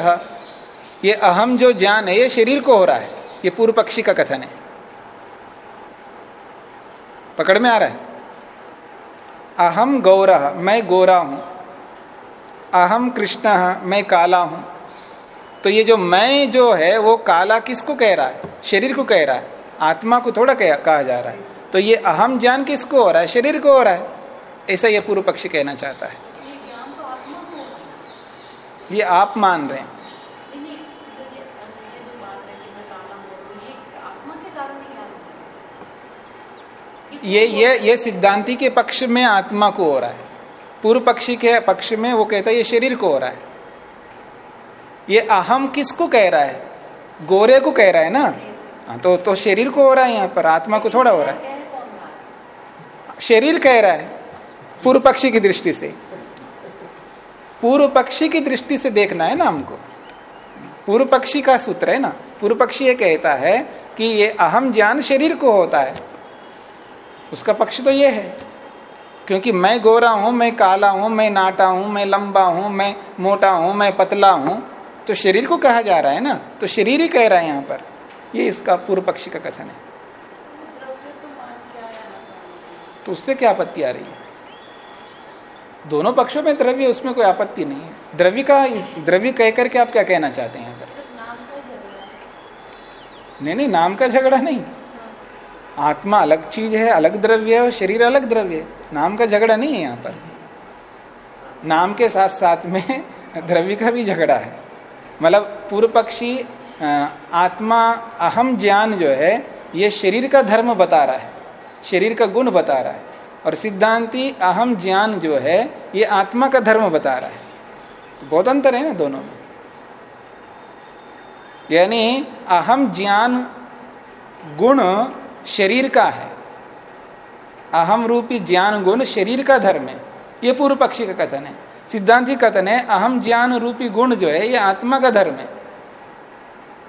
ये अहम जो ज्ञान है, ये शरीर को हो रहा है। ये पूर्व पक्षी का कथन है। पकड़ में आ रहा है? अहम गौर मैं गोरा हूँ। अहम कृष्ण मैं काला हूँ। तो ये जो मैं जो है वो काला किसको कह रहा है? शरीर को कह रहा है। आत्मा को थोड़ा कह, कहा जा रहा है। तो ये अहम ज्ञान किसको हो रहा है? शरीर को हो रहा है। ऐसा ये पूर्व पक्षी कहना चाहता है। ये आप मान रहे हैं नहीं नहीं तो ये ये जो बात है कि मैं काला हूँ तो ये आत्मा के कारण ही ज्ञान होगा ये ये ये सिद्धांति के पक्ष में आत्मा को हो रहा है। पूर्व पक्षी के पक्ष में वो कहता है ये शरीर को हो रहा है। ये अहम किसको कह रहा है? गोरे को कह रहा है ना? हाँ, तो तो शरीर को हो रहा है यहाँ पर आत्मा को थोड़ा है रहा है। शरीर कह रहा है पूर्व पक्षी की दृष्टि से। पूर्व पक्षी की दृष्टि से देखना है ना हमको। पूर्व पक्षी का सूत्र है ना? पूर्व पक्षी ये कहता है कि ये अहम ज्ञान शरीर को होता है। उसका पक्ष तो ये है। क्योंकि मैं गोरा हूँ मैं काला हूँ मैं नाटा हूँ मैं लंबा हूँ मैं मोटा हूँ मैं पतला हूँ तो शरीर को कहा जा रहा है ना? तो शरीर ही कह रहा है यहाँ पर। ये इसका पूर्व पक्षी का कथन है। तो उससे क्या आपत्ति आ रही है? दोनों पक्षों में द्रव्य उसमें कोई आपत्ति नहीं है। द्रव्य का द्रव्य कह करके आप क्या कहना चाहते हैं? यहाँ पर नहीं नहीं नाम का झगड़ा नहीं। आत्मा अलग चीज़ है, अलग द्रव्य है और शरीर अलग द्रव्य है। नाम का झगड़ा नहीं है यहाँ पर। नाम के साथ साथ में द्रव्य का भी झगड़ा है। मतलब पूर्व पक्षी आत्मा अहम ज्ञान जो है, ये शरीर का धर्म बता रहा है, शरीर का गुण बता रहा है। और सिद्धांति अहम ज्ञान जो है, ये आत्मा का धर्म बता रहा है। बहुत अंतर है ना दोनों में। यानी अहम ज्ञान, गुण शरीर का है। अहम रूपी ज्ञान गुण शरीर का धर्म है। ये पूर्व पक्षी का कथन है। सिद्धांति कथन है अहम ज्ञान रूपी गुण जो है ये आत्मा का धर्म है।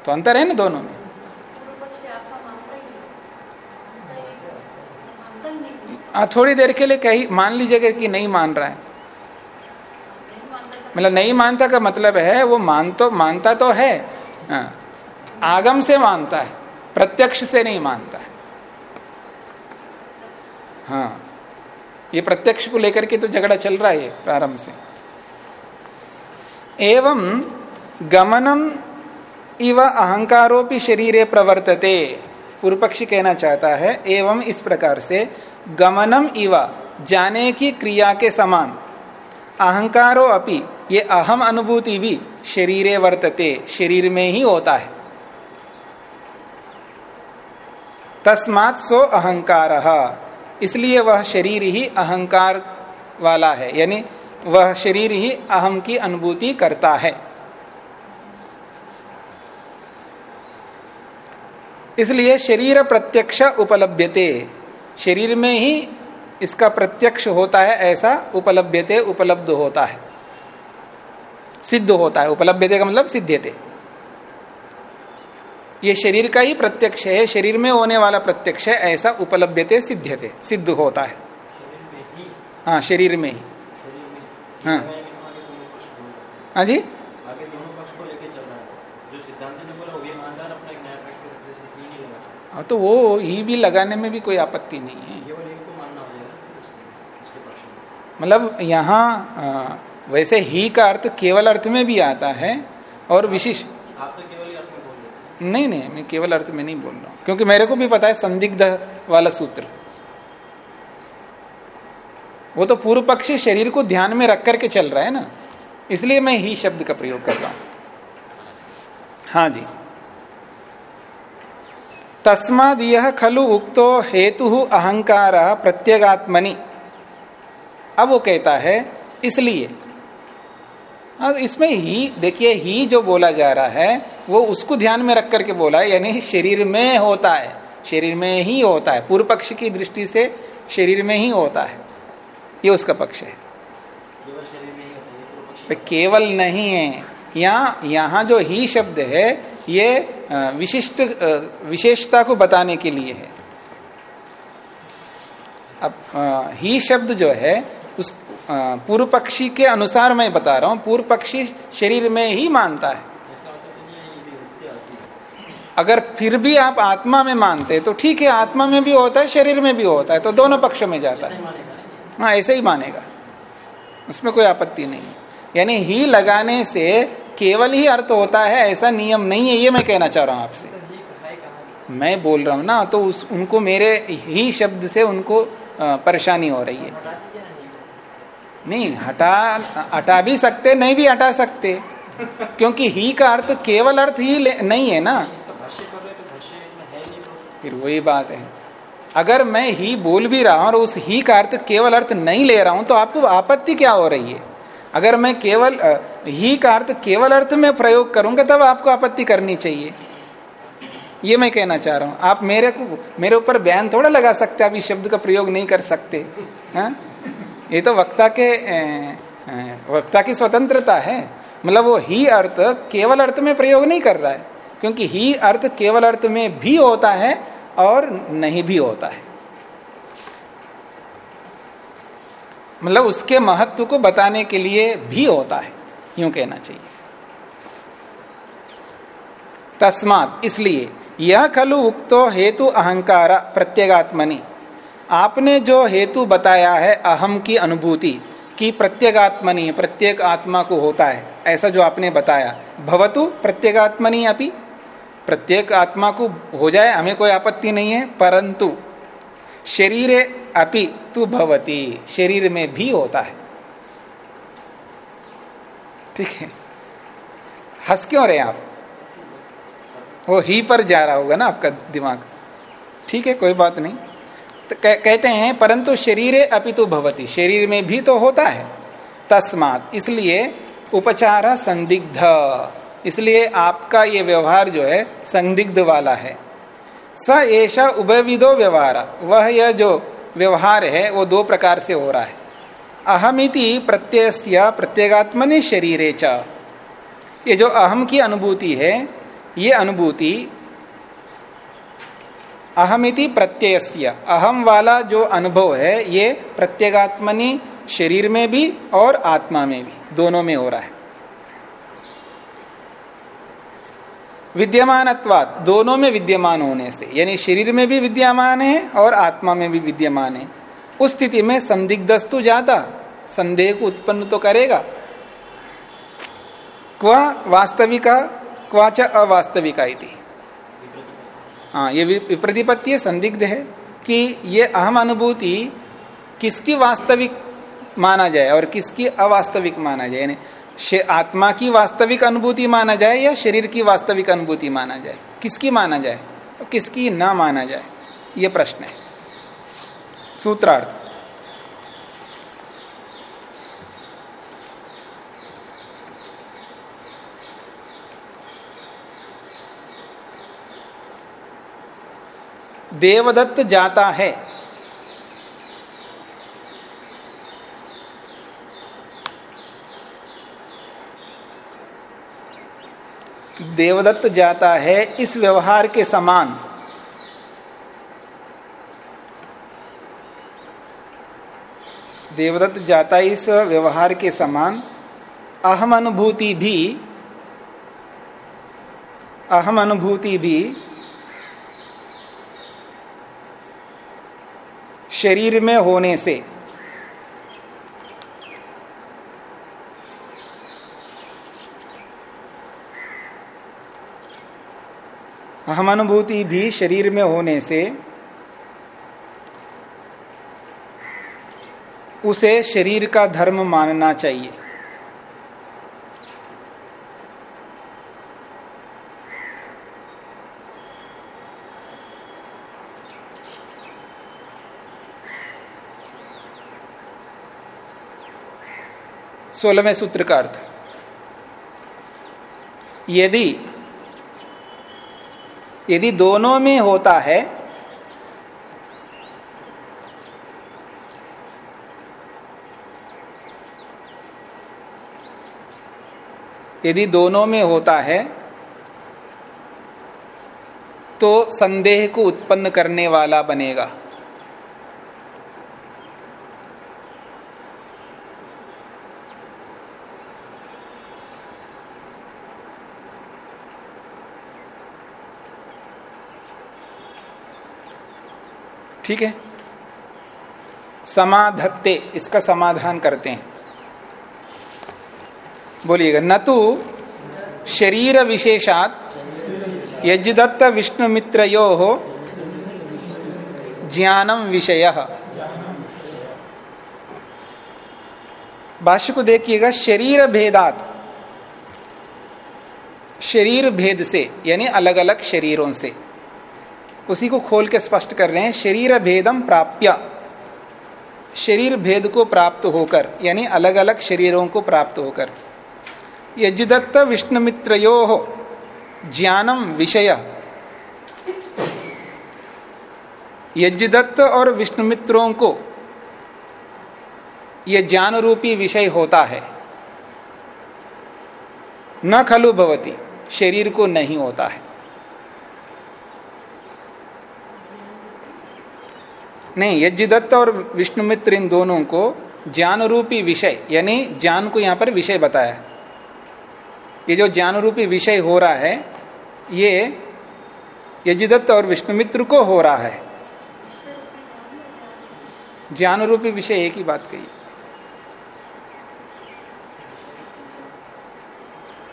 तो अंतर है ना दोनों में? आ, थोड़ी देर के लिए कही मान लीजिएगा कि नहीं मान रहा है। मतलब नहीं मानता का मतलब है वो मान तो मानता तो है। आ, आगम से मानता है प्रत्यक्ष से नहीं मानता है। हाँ। ये प्रत्यक्ष को लेकर के तो झगड़ा चल रहा है प्रारंभ से। एवं गमनम इव अहंकारोपि शरीरे प्रवर्तते पूर्व पक्षी कहना चाहता है, एवं इस प्रकार से गमनम इव, जाने की क्रिया के समान, अहंकारो अपि, ये अहम अनुभूति भी शरीरे वर्तते, शरीर में ही होता है। तस्मात् सो अहंकार। इसलिए वह शरीर ही अहंकार वाला है, यानी वह शरीर ही अहम की अनुभूति करता है। इसलिए शरीर प्रत्यक्ष उपलब्धते शरीर में ही इसका प्रत्यक्ष होता है, ऐसा उपलब्धते उपलब्ध होता है, सिद्ध होता है उपलब्धते का मतलब सिद्धते ये शरीर का ही प्रत्यक्ष है शरीर में होने वाला प्रत्यक्ष है ऐसा उपलब्धते सिद्धते सिद्ध होता है। हाँ शरीर में ही। हाँ। हाँ जी? आगे दोनों पक्ष को लेके चल रहा है। तो वो ही भी लगाने में भी कोई आपत्ति नहीं है। मतलब यहाँ वैसे ही का अर्थ केवल अर्थ में भी आता है और विशिष्ट तो केवल ही अर्थ में बोल रहे थे नहीं नहीं, मैं केवल अर्थ में नहीं बोल रहा हूँ। क्योंकि मेरे को भी पता है संदिग्ध वाला सूत्र। वो तो पूर्व पक्षी शरीर को ध्यान में रख करके चल रहा है ना। इसलिए मैं ही शब्द का प्रयोग कर रहा हूँ। हाँ जी। तस्माद यह खलु उक्तो हेतु अहंकार प्रत्यगात्मनि। अब वो कहता है, इसलिए हाँ इसमें ही देखिए ही जो बोला जा रहा है वो उसको ध्यान में रख करके बोला है यानी शरीर में होता है शरीर में ही होता है पूर्व पक्ष की दृष्टि से शरीर में ही होता है ये उसका पक्ष है। केवल केवल नहीं है यहाँ यहाँ जो ही शब्द है ये विशिष्ट विशेषता को बताने के लिए है। अब ही शब्द जो है उस पूर्व पक्षी के अनुसार मैं बता रहा हूँ पूर्व पक्षी शरीर में ही मानता है। अगर फिर भी आप आत्मा में मानते तो ठीक है, आत्मा में भी होता है, शरीर में भी होता है तो दोनों पक्षों में जाता है। ही, ऐसे ही मानेगा। उसमें कोई आपत्ति नहीं यानी ही लगाने से केवल ही अर्थ होता है, ऐसा नियम नहीं है, ये मैं कहना चाह रहा हूँ आपसे। मैं बोल रहा हूँ ना तो उस, उनको मेरे ही शब्द से उनको परेशानी हो रही है। नहीं, हटा हटा भी सकते, नहीं भी हटा सकते। क्योंकि ही का अर्थ केवल अर्थ ही नहीं है ना। फिर वही बात है। अगर मैं ही बोल भी रहा हूँ और उस ही का अर्थ केवल अर्थ नहीं ले रहा हूँ तो आपको आपत्ति क्या हो रही है? अगर मैं केवल ही का अर्थ केवल अर्थ में प्रयोग करूँगा, तब आपको आपत्ति करनी चाहिए। ये मैं कहना चाह रहा हूँ। आप मेरे को, मेरे ऊपर बयान थोड़ा लगा सकते आप इस शब्द का प्रयोग नहीं कर सकते। हाँ? ये तो वक्ता के वक्ता की स्वतंत्रता है। मतलब वो ही अर्थ केवल अर्थ में प्रयोग नहीं कर रहा है, क्योंकि ही अर्थ केवल अर्थ में भी होता है और नहीं भी होता है। मतलब उसके महत्व को बताने के लिए भी होता है, यूँ कहना चाहिए। तस्मात, इसलिए, यह खलु उक्तो हेतु अहंकार प्रत्यगात्मनि। आपने जो हेतु बताया है अहम की अनुभूति, कि प्रत्यगात्मनि, प्रत्येक आत्मा को होता है, ऐसा जो आपने बताया। भवतु प्रत्यगात्मनि अपि। प्रत्येक आत्मा को हो जाए, हमें कोई आपत्ति नहीं है, परंतु शरीर अपि तु भवती, शरीर में भी होता है। ठीक है? हंस क्यों रहे आप? वो ही पर जा रहा होगा ना आपका दिमाग। ठीक है, कोई बात नहीं। कहते हैं, परंतु शरीर अपितु भवती। शरीर में भी तो होता है। तस्मात, इसलिए उपचार संदिग्ध। इसलिए आपका ये व्यवहार जो है, संदिग्ध वाला है। स ऐसा उभविदो व्यवहार। वह यह जो व्यवहार है, वो दो प्रकार से हो रहा है। अहमिति प्रत्यय प्रत्येगात्मनि शरीर ये जो अहम की अनुभूति है, ये अनुभूति अहमिति प्रत्यय अहम वाला जो अनुभव है, ये प्रत्येगात्मनि शरीर में भी और आत्मा में भी, दोनों में हो रहा है। विद्यमान दोनों में विद्यमान होने से, यानी शरीर में भी विद्यमान है और आत्मा में भी विद्यमान है। उस स्थिति में संदिग्धस्तु ज़्यादा संदेह को उत्पन्न तो करेगा। क्वा वास्तविका क्वाच अवास्तविका इति। हाँ ये विप्रतिपत्ति संदिग्ध है कि ये अहम अनुभूति किसकी वास्तविक माना जाए और किसकी अवास्तविक माना जाए? यानी आत्मा की वास्तविक अनुभूति माना जाए या शरीर की वास्तविक अनुभूति माना जाए? किसकी माना जाए? किसकी ना माना जाए? ये प्रश्न है। सूत्रार्थ। देवदत्त जाता है। देवदत्त जाता है इस व्यवहार के समान। देवदत्त जाता इस व्यवहार के समान। अहम अनुभूति भी, अहम अनुभूति भी शरीर में होने से। अहम अनुभूति भी शरीर में होने से, उसे शरीर का धर्म मानना चाहिए। सोलहवें सूत्र का अर्थ। यदि यदि दोनों में होता है, यदि दोनों में होता है तो संदेह को उत्पन्न करने वाला बनेगा। ठीक है? समाधत्ते, इसका समाधान करते हैं। बोलिएगा, न तो शरीर विशेषात यजदत्त विष्णु मित्र यो हो ज्ञानम विषय। भाष्य को देखिएगा, शरीर भेदात। शरीर भेद से, यानी अलग अलग शरीरों से। उसी को खोल के स्पष्ट कर रहे हैं, शरीर भेदम प्राप्य। शरीर भेद को प्राप्त होकर, यानी अलग अलग शरीरों को प्राप्त होकर। यजदत्त विष्णु मित्रो ज्ञानम विषय। यजदत्त और विष्णु मित्रों को यह ज्ञान रूपी विषय होता है। न खलु भवती, शरीर को नहीं होता है। नहीं, यज्ञदत्त और विष्णुमित्र इन दोनों को ज्ञान रूपी विषय, यानी ज्ञान को यहाँ पर विषय बताया ये जो ज्ञान रूपी विषय हो रहा है, ये यज्ञदत्त और विष्णुमित्र को हो रहा है। ज्ञान रूपी विषय एक ही बात कही।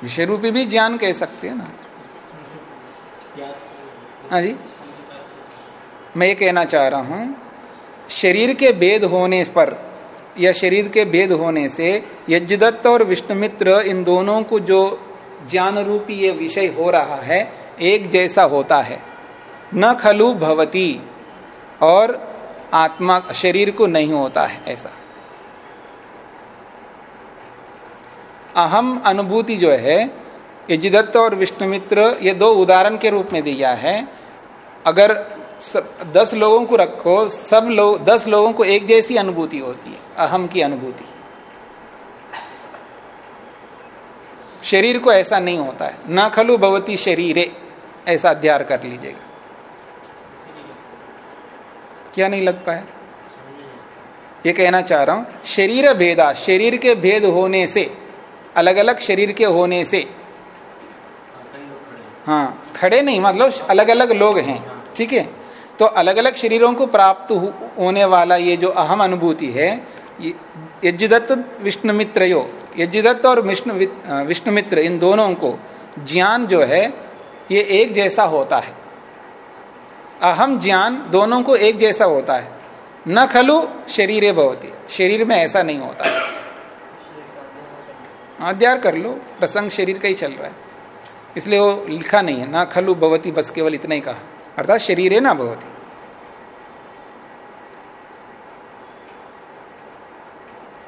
विषय रूपी भी ज्ञान कह सकते हैं ना? हाँ जी। मैं ये कहना चाह रहा हूँ शरीर के भेद होने पर, या शरीर के भेद होने से, यज्ञदत्त और विष्णुमित्र इन दोनों को जो ज्ञान रूपी ये विषय हो रहा है, एक जैसा होता है। न खलु भवती, और आत्मा, शरीर को नहीं होता है ऐसा। अहम अनुभूति जो है यजिदत्त और विष्णुमित्र, ये दो उदाहरण के रूप में दिया है। अगर सब, दस लोगों को रखो सब लोग दस लोगों को एक जैसी अनुभूति होती है अहम की अनुभूति। शरीर को ऐसा नहीं होता है। ना खलु भवती शरीरे ऐसा अध्यार कर लीजिएगा। क्या नहीं लग पाया ये कहना चाह रहा हूँ शरीर भेदा शरीर के भेद होने से अलग अलग शरीर के होने से हाँ खड़े नहीं मतलब अलग अलग लोग हैं ठीक है? तो अलग अलग शरीरों को प्राप्त होने वाला ये जो अहम अनुभूति है यज्ञदत्त विष्णुमित्र यो यज्ञदत्त और विष्णु विष्णुमित्र, इन दोनों को ज्ञान जो है, ये एक जैसा होता है। अहम ज्ञान दोनों को एक जैसा होता है। न खलु शरीर भवती। शरीर में ऐसा नहीं होता। है अध्यार कर लो, प्रसंग शरीर का ही चल रहा है। इसलिए वो लिखा नहीं है, ना खलु भवती, बस केवल इतना ही कहा। अर्थात शरीर न भवती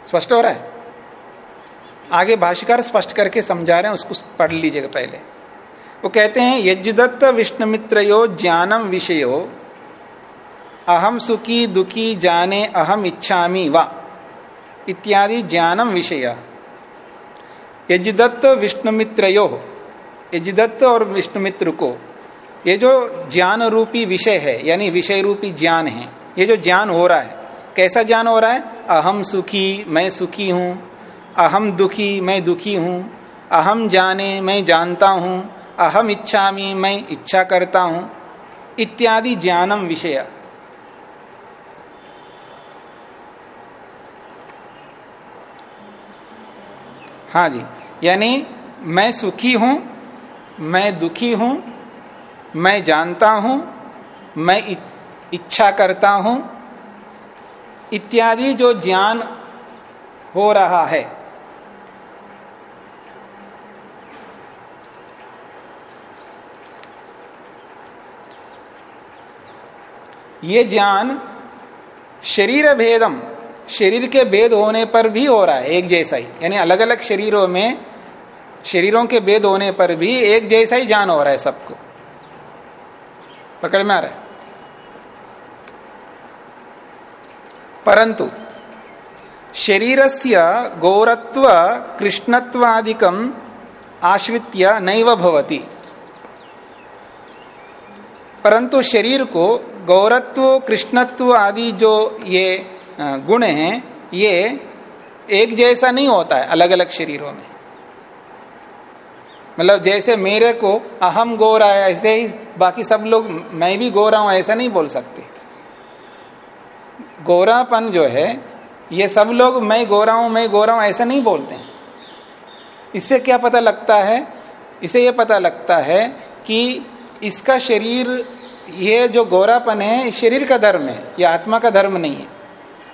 स्पष्ट हो रहा है? आगे भाष्यकार स्पष्ट करके समझा रहे हैं, उसको पढ़ लीजिएगा पहले। वो कहते हैं यज्ञदत्त विष्णुमित्रो ज्ञानम विषयो, अहम सुखी दुखी जाने अहम इच्छामी वा, इत्यादि ज्ञानम विषय। यजदत्त विष्णुमित्रो यजदत्त और विष्णुमित्र को ये जो ज्ञान रूपी विषय है, यानी विषय रूपी ज्ञान है, ये जो ज्ञान हो रहा है, कैसा ज्ञान हो रहा है? अहम सुखी मैं सुखी हूँ, अहम दुखी मैं दुखी हूँ, अहम जाने मैं जानता हूँ, अहम इच्छामी मैं इच्छा करता हूँ, इत्यादि ज्ञानम विषय। हाँ जी, यानी मैं सुखी हूँ, मैं दुखी हूँ मैं जानता हूँ, मैं इच्छा करता हूँ, इत्यादि जो ज्ञान हो रहा है। ये ज्ञान शरीर भेदम, शरीर के भेद होने पर भी हो रहा है, एक जैसा ही। यानी अलग अलग शरीरों में, शरीरों के भेद होने पर भी एक जैसा ही ज्ञान हो रहा है सबको। पकड़ में आ रहा है। परंतु, शरीरस्य गौरत्व कृष्णत्वादिकम आश्रित्य नैव भवति। परंतु शरीर को गौरत्व, कृष्णत्व आदि जो ये गुण हैं, ये एक जैसा नहीं होता है अलग अलग शरीरों में। मतलब जैसे मेरे को अहम गोरा है, ऐसे ही बाकी सब लोग, मैं भी गोरा हूँ, ऐसा नहीं बोल सकते। गोरापन जो है, ये सब लोग मैं गोरा हूँ, मैं गोरा हूँ, ऐसा नहीं बोलते इससे क्या पता लगता है? इसे ये पता लगता है कि इसका शरीर, ये जो गोरापन है शरीर का धर्म है, ये आत्मा का धर्म नहीं है।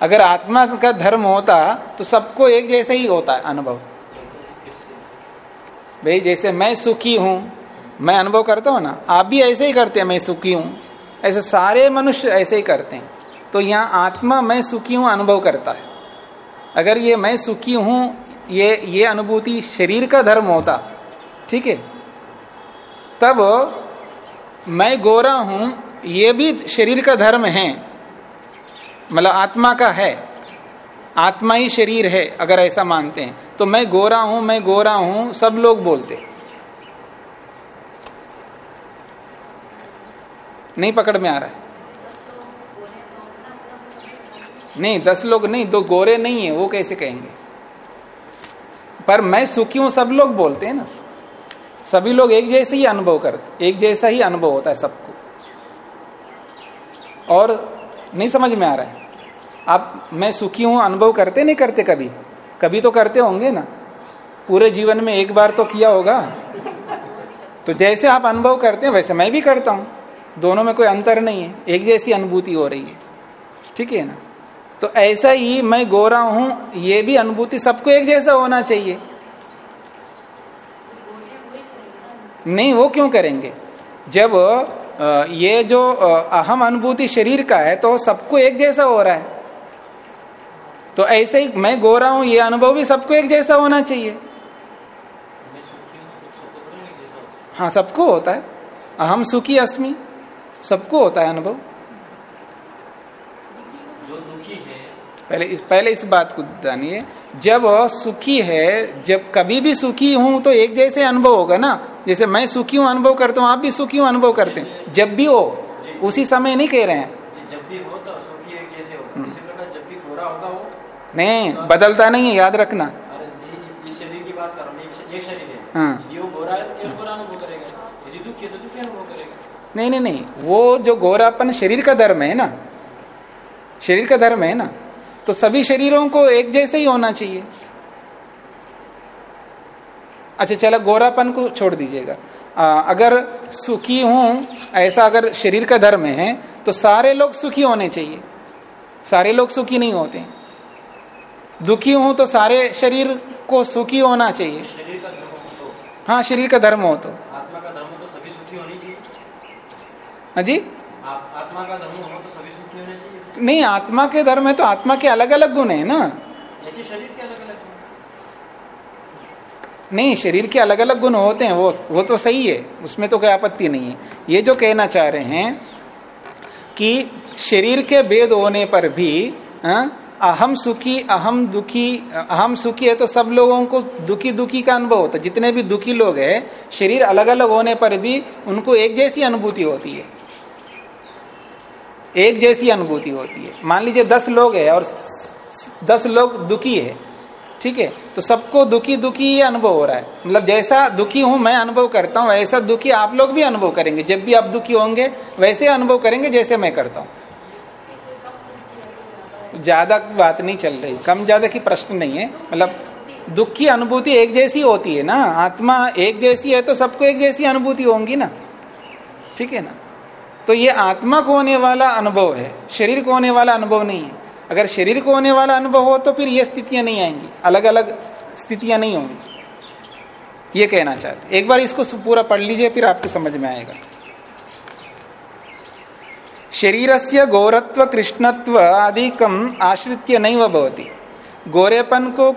अगर आत्मा का धर्म होता तो सबको एक जैसे ही होता अनुभव। भाई, जैसे मैं सुखी हूँ, मैं अनुभव करता हूँ ना, आप भी ऐसे ही करते हैं, मैं सुखी हूँ। ऐसे सारे मनुष्य ऐसे ही करते हैं। तो यहाँ आत्मा मैं सुखी हूँ अनुभव करता है। अगर ये मैं सुखी हूँ, ये ये अनुभूति शरीर का धर्म होता, ठीक है? तब मैं गोरा हूँ, ये भी शरीर का धर्म है। मतलब आत्मा का है। आत्मा ही शरीर है, अगर ऐसा मानते हैं। तो मैं गोरा हूँ, मैं गोरा हूँ, सब लोग बोलते नहीं, पकड़ में आ रहा है। नहीं, दस लोग नहीं, दो गोरे नहीं है, वो कैसे कहेंगे? पर मैं सुखी हूँ, सब लोग बोलते हैं ना। सभी लोग एक जैसे ही अनुभव करते एक जैसा ही अनुभव होता है सबको। और नहीं समझ में आ रहा है। आप, मैं सुखी हूँ, अनुभव करते नहीं करते कभी? कभी तो करते होंगे ना। पूरे जीवन में एक बार तो किया होगा। तो जैसे आप अनुभव करते हैं, वैसे मैं भी करता हूँ। दोनों में कोई अंतर नहीं है। एक जैसी अनुभूति हो रही है। ठीक है ना? तो ऐसा ही मैं गोरा हूँ, ये भी अनुभूति सबको एक जैसा होना चाहिए। नहीं, वो क्यों करेंगे? जब ये जो अहम अनुभूति शरीर का है तो सबको एक जैसा हो रहा है। तो ऐसे ही मैं गोरा हूँ ये अनुभव भी सबको एक जैसा होना चाहिए। हाँ सबको होता है। अहम सुखी अस्मि सबको होता है अनुभव। जो दुखी है। पहले इस पहले इस बात को जानिए। जब सुखी है जब कभी भी सुखी हूँ तो एक जैसे अनुभव होगा ना। जैसे मैं सुखी हूँ अनुभव करता हूँ आप भी सुखी हूँ अनुभव करते हैं। जब भी हो उसी समय नहीं कह रहे हैं। जब भी हो तो सुखी एक जैसे हो इसी प्रकार जब भी गोरा होगा वो नहीं बदलता नहीं है याद रखना। अरे जी इस शरीर की बात कर रहा हूँ एक, शरीर है। हाँ। है तो केवल गोरा अनुभव करेगा। यदि दुखी है तो दुखी अनुभव करेगा। नहीं नहीं नहीं वो जो गोरापन शरीर का धर्म है ना शरीर का धर्म है ना तो सभी शरीरों को एक जैसे ही होना चाहिए। अच्छा चलो गोरापन को छोड़ दीजिएगा। आ, अगर सुखी हूँ ऐसा अगर शरीर का धर्म है तो सारे लोग सुखी होने चाहिए। सारे लोग सुखी नहीं होते। दुखी हूँ तो सारे शरीर को सुखी होना चाहिए। शरीर का धर्म हो तो। हाँ शरीर का धर्म हो तो। आत्मा का धर्म तो सभी सुखी होनी चाहिए? हाँ जी? आत्मा का धर्म हो तो सभी सुखी होने चाहिए? नहीं आत्मा के धर्म है तो आत्मा के अलग अलग गुण है ना। ऐसे शरीर के अलग अलग नहीं शरीर के अलग अलग गुण होते हैं वो वो तो सही है उसमें तो कोई आपत्ति नहीं है। ये जो कहना चाह रहे हैं कि शरीर के भेद होने पर भी हाँ, अहम सुखी, अहम दुखी, अहम सुखी है तो सब लोगों को दुखी दुखी का अनुभव होता है। जितने भी दुखी लोग हैं, शरीर अलग अलग होने पर भी उनको एक जैसी अनुभूति होती है। एक जैसी अनुभूति होती है। मान लीजिए दस लोग हैं और दस लोग दुखी है, ठीक है? तो सबको दुखी दुखी ही अनुभव हो रहा है। मतलब जैसा दुखी हूँ, मैं अनुभव करता हूँ, वैसा दुखी आप लोग भी अनुभव करेंगे। जब भी आप दुखी होंगे, वैसे अनुभव करेंगे, जैसे मैं करता हूँ। ज़्यादा बात नहीं चल रही, कम ज़्यादा की प्रश्न नहीं है मतलब दुख की अनुभूति एक जैसी होती है ना, आत्मा एक जैसी है तो सबको एक जैसी अनुभूति होंगी ना, ठीक है ना? तो ये आत्मा को होने वाला अनुभव है, शरीर को होने वाला अनुभव नहीं है। अगर शरीर को होने वाला अनुभव हो तो फिर ये स्थितियाँ नहीं आएँगी अलग अलग स्थितियाँ नहीं होंगी। ये कहना चाहते एक बार इसको पूरा पढ़ लीजिए, फिर आपको समझ में आएगा। शरीर से गौरत्व कृष्णत्व आदिकम आश्रित्य नहीं भवती। गोरेपन को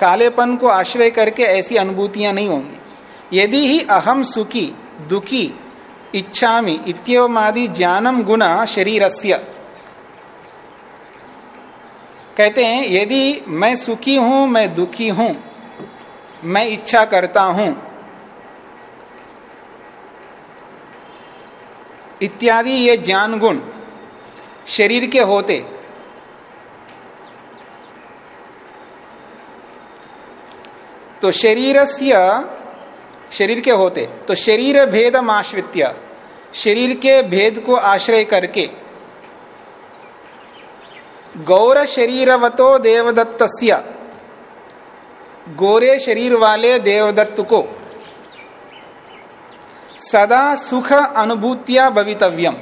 कालेपन को आश्रय करके ऐसी अनुभूतियाँ नहीं होंगी। यदि ही अहम सुखी, दुखी, इच्छामि इत्यवमादि ज्ञानम गुना शरीरस्य। कहते हैं, यदि मैं सुखी हूँ, मैं दुखी हूँ, मैं इच्छा करता हूँ इत्यादि ये ज्ञान गुण शरीर के होते। तो शरीरस्य, शरीर के होते। तो शरीर भेद आश्रित्य। शरीर के भेद को आश्रय करके। गौर शरीरवतो देवदत्त गोरे शरीर वाले देवदत्त को। सदा सुख अनुभूतिया भवितव्यम।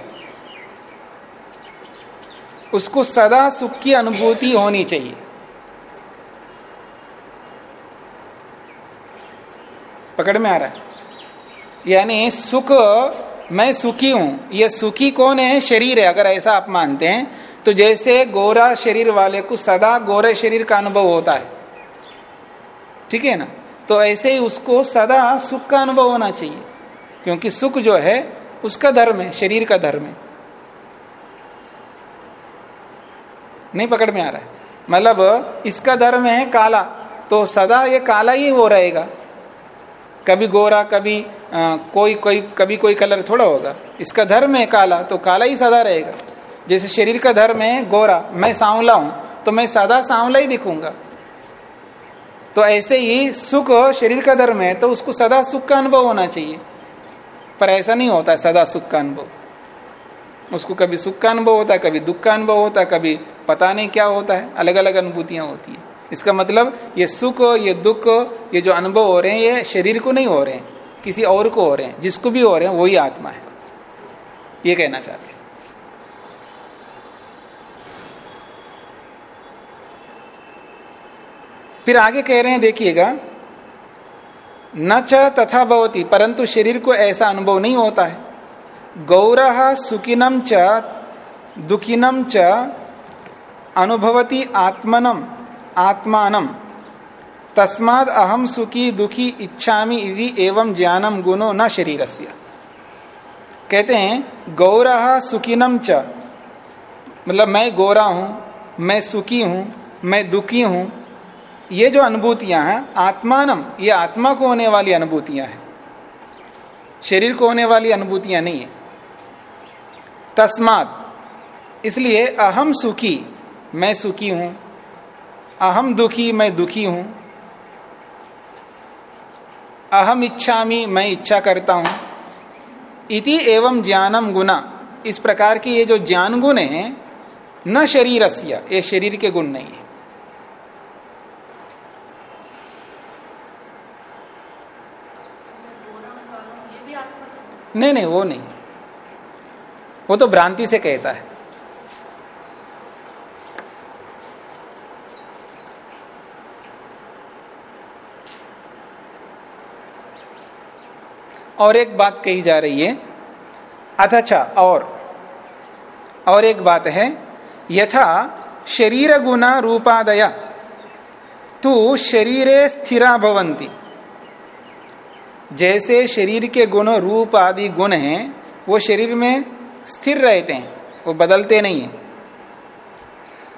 उसको सदा सुख की अनुभूति होनी चाहिए। पकड़ में आ रहा है। यानी सुख, मैं सुखी हूँ, ये सुखी कौन है? शरीर है, अगर ऐसा आप मानते हैं तो जैसे गोरा शरीर वाले को सदा गोरे शरीर का अनुभव होता है। ठीक है ना? तो ऐसे ही उसको सदा सुख का अनुभव होना चाहिए। क्योंकि सुख जो है उसका धर्म है शरीर का धर्म है। नहीं पकड़ में आ रहा है। मतलब इसका धर्म है काला तो सदा ये काला ही वो रहेगा। कभी गोरा कभी आ, कोई कोई कभी कोई कलर थोड़ा होगा। इसका धर्म है काला तो काला ही सदा रहेगा। जैसे शरीर का धर्म है गोरा मैं सांवला हूँ तो मैं सदा सांवला ही दिखूँगा। तो ऐसे ही सुख शरीर का धर्म है तो उसको सदा सुख का अनुभव होना चाहिए। पर ऐसा नहीं होता है, सदा सुख का अनुभव। उसको कभी सुख का अनुभव होता है, कभी दुख का अनुभव होता है, कभी पता नहीं क्या होता है अलग अलग अनुभूतियाँ होती है। इसका मतलब ये सुख, ये दुख, ये जो अनुभव हो रहे हैं, ये शरीर को नहीं हो रहे हैं, किसी और को हो रहे हैं, जिसको भी हो रहे हैं, वही आत्मा है। ये कहना चाहते हैं। फिर आगे कह रहे हैं, देखिएगा न च तथा भवती, परंतु शरीर को ऐसा अनुभव नहीं होता है। गौर सुखिनम च दुखिनम च, अनुभवती आत्मनम आत्मानम तस्माद अहम सुखी, दुखी, इच्छामी इति एवं ज्ञानम गुणो न शरीर कहते हैं, गौर सुखिनम च। मतलब मैं गोरा हूँ, मैं सुखी हूँ, मैं दुखी हूँ ये जो अनुभूतियाँ हैं, आत्मानम, ये आत्मा को होने वाली अनुभूतियाँ हैं। शरीर को होने वाली अनुभूतियाँ नहीं है। तस्मात, इसलिए अहम सुखी, मैं सुखी हूँ। अहम दुखी, मैं दुखी हूँ। अहम इच्छामी, मैं इच्छा करता हूँ। इति एवं ज्ञानम गुना इस प्रकार की ये जो ज्ञान गुण है, न शरीर ये शरीर के गुण नहीं है। नहीं नहीं, वो नहीं। वो तो भ्रांति से कहता है। और एक बात कही जा रही है। अथचा और और एक बात है। यथा शरीर गुना रूपादय तू शरीरे स्थिरा भवंती जैसे शरीर के गुण रूप आदि गुण हैं, वो शरीर में स्थिर रहते हैं, वो बदलते नहीं है।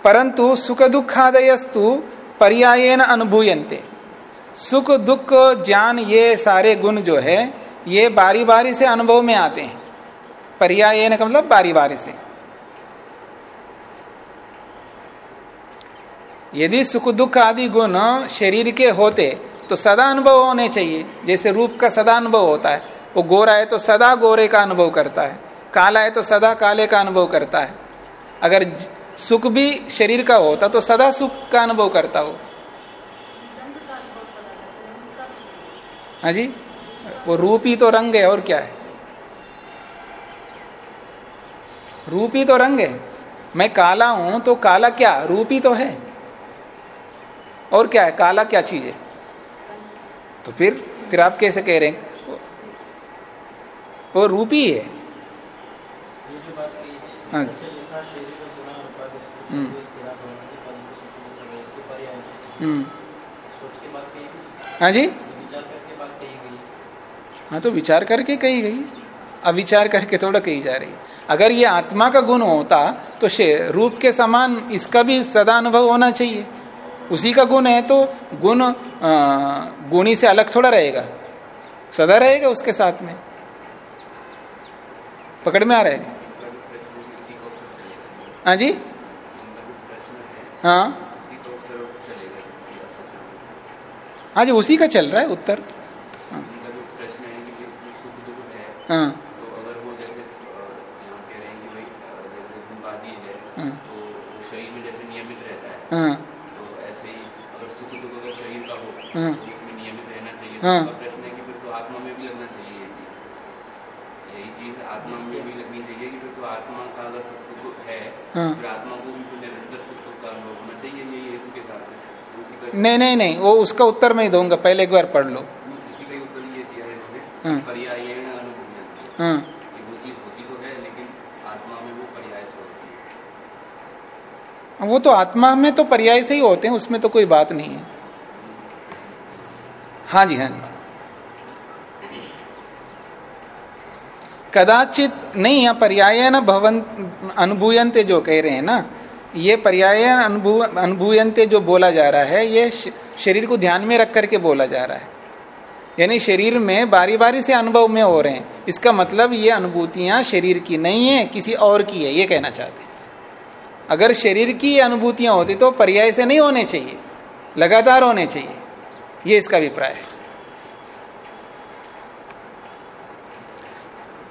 परंतु सुख दुखादयस्तु पर्यायन अनुभूयते सुख, दुख, ज्ञान, ये सारे गुण जो है, ये बारी बारी से अनुभव में आते हैं। पर्याय का मतलब बारी बारी से। यदि सुख, दुख आदि गुण शरीर के होते तो सदा अनुभव होने चाहिए। जैसे रूप का सदा अनुभव होता है, वो गोरा है तो सदा गोरे का अनुभव करता है, काला है तो सदा काले का अनुभव करता है। अगर सुख भी शरीर का होता तो सदा सुख का अनुभव करता हो हाँ जी? वो रूप ही तो रंग है, और क्या है? रूप ही तो रंग है। मैं काला हूँ तो काला क्या? रूप ही तो है। और क्या है? काला क्या चीज़ है? तो फिर फिर आप कैसे कह रहे हैं? वो रूप ही। है हाँ जी हम्म, हम्म। हाँ जी। हाँ तो विचार करके कही गई। अविचार करके थोड़ा कही जा रही। अगर ये आत्मा का गुण होता तो रूप के समान इसका भी सदा अनुभव होना चाहिए। उसी का गुण है तो गुण गुणी से अलग थोड़ा रहेगा। सदा रहेगा उसके साथ में। पकड़ में आ रहा है? हाँ जी? हाँ। हाँ जी, उसी का चल रहा है उत्तर। हाँ। हैं। है। सुख दुख अगर शरीर का हो उसमें नियमित रहना चाहिए हाँ। तो प्रश्न है कि फिर तो आत्मा में भी लगना चाहिए ये चीज़। यही चीज़ आत्मा में भी लगनी चाहिए कि फिर तो आत्मा का अगर सुख दुख है हाँ। फिर आत्मा को भी तो निरंतर सुख दुख का अनुभव होना चाहिए यही हेतु के साथ नहीं नहीं नहीं वो उसका उत्तर मैं ही दूँगा पहले एक बार पढ़ लो। उसी का उत्तर ये दिया है अनुभव हाँ ये वो चीज़ होती तो है लेकिन आत्मा में वो पर्याय से होती है वो तो आत्मा में तो पर्याय से ही होते हैं, उसमें तो कोई बात नहीं है। हाँ जी हाँ जी। कदाचित नहीं है पर्याय न भवन अनुभूयंते जो कह रहे हैं ना, ये पर्याय अनुभूयंते जो बोला जा रहा है, ये शरीर को ध्यान में रख करके बोला जा रहा है। यानी शरीर में बारी बारी से अनुभव में हो रहे हैं। इसका मतलब ये अनुभूतियाँ शरीर की नहीं है, किसी और की है, ये कहना चाहते अगर शरीर की अनुभूतियाँ होती तो पर्याय से नहीं होने चाहिए। लगातार होने चाहिए। ये इसका अभिप्राय है।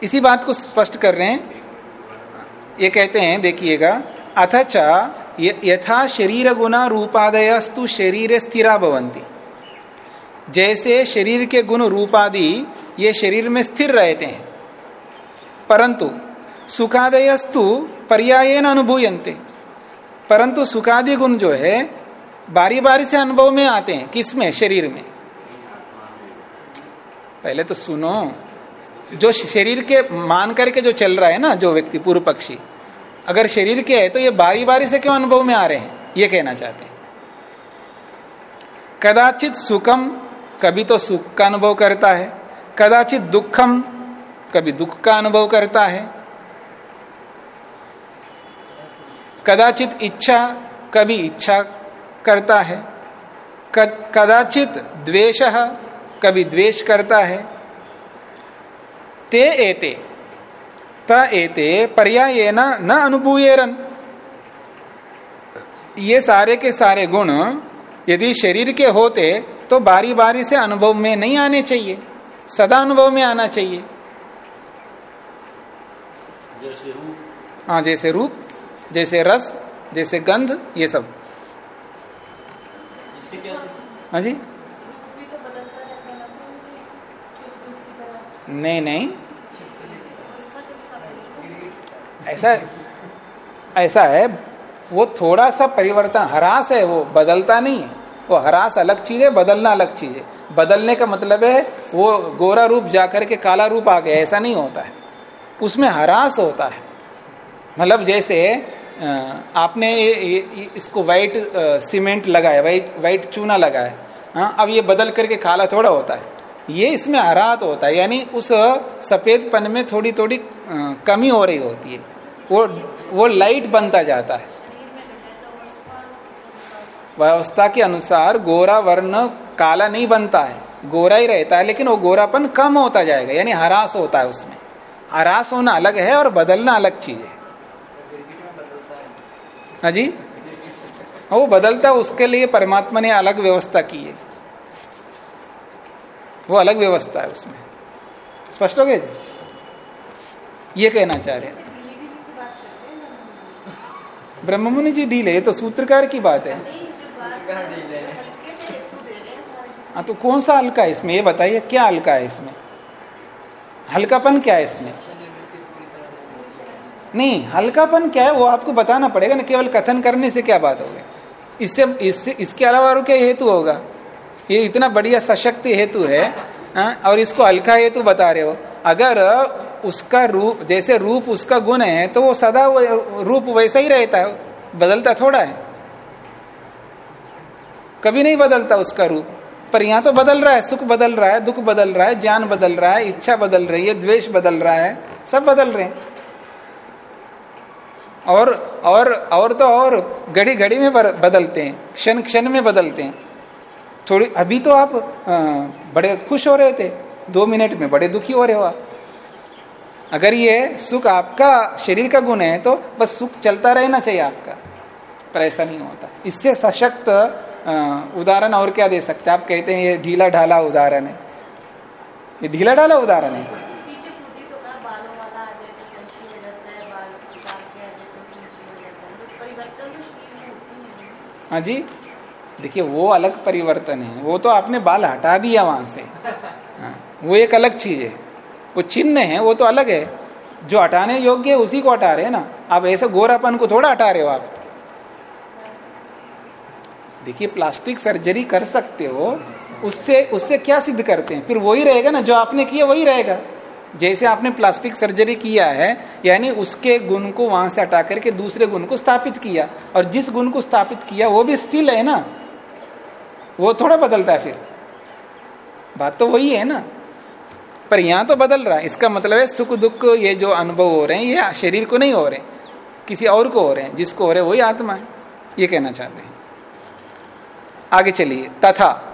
इसी बात को स्पष्ट कर रहे हैं। ये कहते हैं, देखिएगा अथच यथा शरीर गुना रूपादयस्तु शरीर स्थिरा भवंती जैसे शरीर के गुण रूपादि ये शरीर में स्थिर रहते हैं, परंतु सुखादयस्तु पर्याय अनुभूयते परंतु सुखादि गुण जो है बारी बारी से अनुभव में आते हैं। किसमें? शरीर में। में पहले तो सुनो, जो शरीर के मान करके जो चल रहा है ना, जो व्यक्ति, पूर्व पक्षी, अगर शरीर के है तो ये बारी बारी से क्यों अनुभव में आ रहे हैं? ये कहना चाहते हैं। कदाचित सुखम कभी तो सुख का अनुभव करता है, कदाचित दुखम कभी दुख का अनुभव करता है कदाचित इच्छा कभी इच्छा करता है कदाचित द्वेष कभी द्वेष करता है। ते एते त एते पर्याय न न अनुभूयरन। ये सारे के सारे गुण यदि शरीर के होते तो बारी बारी से अनुभव में नहीं आने चाहिए सदा अनुभव में आना चाहिए। जैसे रूप। हाँ जैसे रूप। जैसे रस जैसे गंध ये सब। हाँ जी? तो नहीं नहीं। ऐसा ऐसा है वो थोड़ा सा परिवर्तन हरास है वो बदलता नहीं है। वो हरास अलग चीज़ है बदलना अलग चीज़ है। बदलने का मतलब है वो गोरा रूप जाकर के काला रूप आ गया ऐसा नहीं होता है। उसमें हरास होता है। मतलब जैसे आपने ये, ये, इसको वाइट सीमेंट लगाया वाइट वाइट चूना लगाया हाँ। अब ये बदल करके काला थोड़ा होता है। ये इसमें हरात होता है यानी उस सफेदपन में थोड़ी थोड़ी कमी हो रही होती है। वो वो लाइट बनता जाता है। व्यवस्था के अनुसार गोरा वर्ण काला नहीं बनता है। गोरा ही रहता है लेकिन वो गोरापन कम होता जाएगा यानी हरास होता है उसमें। हरास होना अलग है और बदलना अलग चीज़ है। हाँ जी? हाँ, वो बदलता उसके लिए परमात्मा ने अलग व्यवस्था की है। वो अलग व्यवस्था है उसमें। स्पष्ट हो गए ये कहना चाह रहे हैं। ब्रह्ममुनि जी डील है तो सूत्रकार की बात है। हाँ तो कौन सा हल्का है इसमें? ये बताइए क्या हल्का है इसमें? हल्कापन क्या है इसमें? नहीं हल्कापन क्या है वो आपको बताना पड़ेगा ना केवल कथन करने से क्या बात होगी। इससे इससे इसके अलावा और क्या हेतु होगा? ये इतना बढ़िया सशक्त हेतु है हाँ, और इसको हल्का हेतु बता रहे हो। अगर उसका रूप जैसे रूप उसका गुण है तो वो सदा वो रूप वैसा ही रहता है बदलता थोड़ा है। कभी नहीं बदलता उसका रूप पर यहाँ तो बदल रहा है सुख बदल रहा है दुख बदल रहा है ज्ञान बदल रहा है इच्छा बदल रही है द्वेष बदल रहा है सब बदल रहे हैं। और और और तो और घड़ी घड़ी में बदलते हैं क्षण क्षण में बदलते हैं। थोड़ी अभी तो आप अ, बड़े खुश हो रहे थे दो मिनट में बड़े दुखी हो रहे हो आप। अगर ये सुख आपका शरीर का गुण है तो बस सुख चलता रहना चाहिए आपका पर ऐसा नहीं होता। इससे सशक्त उदाहरण और क्या दे सकते आप कहते हैं ये ढीला ढाला उदाहरण है। ये ढीला ढाला उदाहरण ही तो कहा बालों वाला आ जाए तो संशी हो जाता है बाल काट के आ जाए तो संशी हो जाता है तो परिवर्तन तो शरीर में होती ही जी? देखिए वो अलग परिवर्तन है। वो तो आपने बाल हटा दिया वहाँ से। हाँ, वो एक अलग चीज़ है। वो चिन्ह है वो तो अलग है। जो हटाने योग्य है उसी को हटा रहे हैं ना। आप ऐसे गोरापन को थोड़ा हटा रहे हो आप। देखिए प्लास्टिक सर्जरी कर सकते हो उससे उससे क्या सिद्ध करते हैं? फिर वही रहेगा ना जो आपने किया वही रहेगा। जैसे आपने प्लास्टिक सर्जरी किया है, यानी उसके गुण को वहाँ से हटा करके दूसरे गुण को स्थापित किया। और जिस गुण को स्थापित किया, वो भी स्टिल है ना? वो थोड़ा बदलता है फिर। बात तो वही है ना? पर यहाँ तो बदल रहा है। इसका मतलब है सुख दुख, ये जो अनुभव हो रहे हैं, ये शरीर को नहीं हो रहे, किसी और को हो रहे हैं। जिसको हो रहे वही आत्मा है। ये कहना चाहते हैं। आगे चलिए। तथा,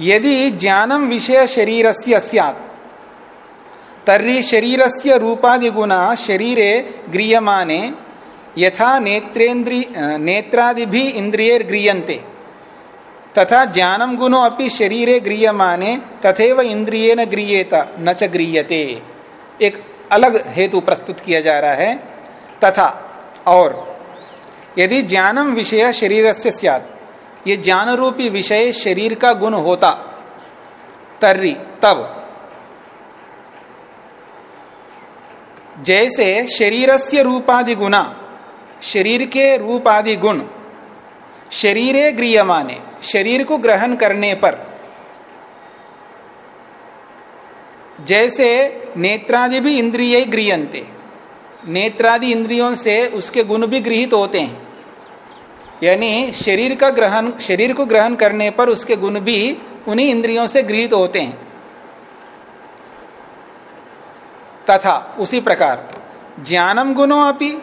यदि ज्ञानम विषय शरीर से तर्हि शरीर से रूपादि गुणा शरीरे गृह्यमाने यथा नेत्रेन्द्रि नेत्रादि भी इंद्रिय गृह्यन्ते तथा ज्ञानम गुणो अपि शरीरे गृह्यमाने तथेव इंद्रिय न गृह्येत न च गृह्यते एक अलग हेतु प्रस्तुत किया जा रहा है। तथा, और, यदि ज्ञानम विषय शरीर से सियात, ये ज्ञान रूपी विषय शरीर का गुण होता, तर्री, तब जैसे शरीर से रूपादि गुणा, शरीर के रूपादि गुण, शरीरे गृहमाने शरीर को ग्रहण करने पर। जैसे नेत्रादि भी इंद्रिय गृहते नेत्रादि इंद्रियों से उसके गुण भी गृहित होते हैं। यानी शरीर का ग्रहण, शरीर को ग्रहण करने पर उसके गुण भी उन्हीं इंद्रियों से गृहित होते हैं। तथा उसी प्रकार ज्ञानम गुणों अपनी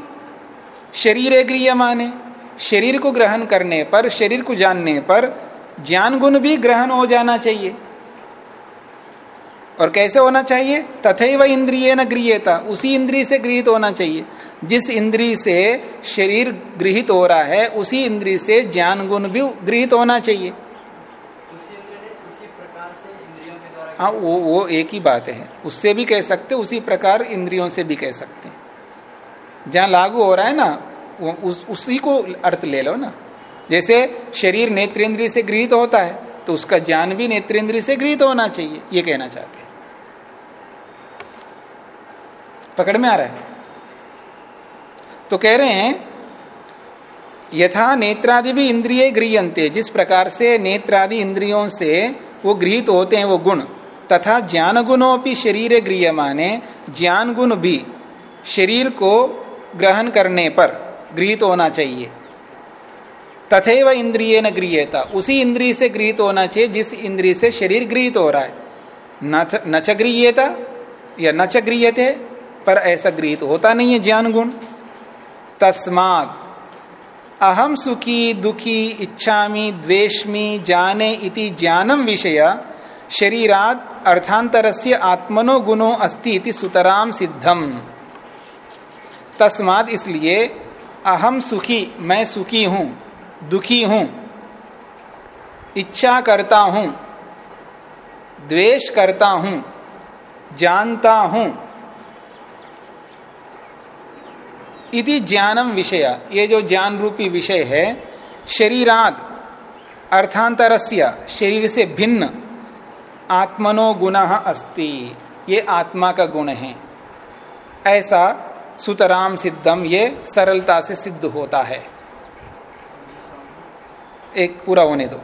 शरीर गृह माने शरीर को ग्रहण करने पर, शरीर को जानने पर ज्ञान गुण भी ग्रहण हो जाना चाहिए। और कैसे होना चाहिए? तथे वह इंद्रिय न गृहता उसी इंद्रिय से गृहित होना चाहिए। जिस इंद्रिय से शरीर गृहित हो रहा है, उसी इंद्रिय से ज्ञान गुण भी गृहित होना चाहिए। हाँ वो वो एक ही बात है। उससे भी कह सकते उसी प्रकार इंद्रियों से भी कह सकते हैं। जहाँ लागू हो रहा है ना उस, उसी को अर्थ ले लो ना। जैसे शरीर नेत्रेंद्रिय से गृहित होता है तो उसका ज्ञान भी नेत्रेंद्रिय से गृहित होना चाहिए ये कहना चाहते हैं। पकड़ में आ रहा है? तो कह रहे हैं यथा नेत्रादि भी इंद्रिय गृहते जिस प्रकार से नेत्रादि इंद्रियों से वो गृहित होते हैं वो गुण तथा ज्ञान गुणों भी शरीर गृह माने ज्ञान गुण भी शरीर को ग्रहण करने पर गृहित होना चाहिए। तथेव इंद्रिय न गृहता उसी इंद्रिय से गृहित होना चाहिए, जिस इंद्रिय से शरीर गृहित हो रहा है। न च गृहता या न च गृहते पर ऐसा गृहित होता नहीं है ज्ञान गुण तस्मात अहम सुखी दुखी इच्छामी द्वेष्मी जाने इति ज्ञानम विषय शरीराद अर्थांतरस्य आत्मनो गुणो अस्ति इति सुतराम सिद्धम। तस्माद इसलिए अहम सुखी, मैं सुखी हूँ, दुखी हूँ, इच्छा करता हूँ, द्वेष करता हूँ, जानता हूँ इति ज्ञानम विषय। ये जो ज्ञान रूपी विषय है, शरीराद अर्थांतरस्य शरीर से भिन्न आत्मनो गुण अस्ति। ये आत्मा का गुण है। ऐसा सुतराम सिद्धम ये सरलता से सिद्ध होता है। एक पूरा होने दो।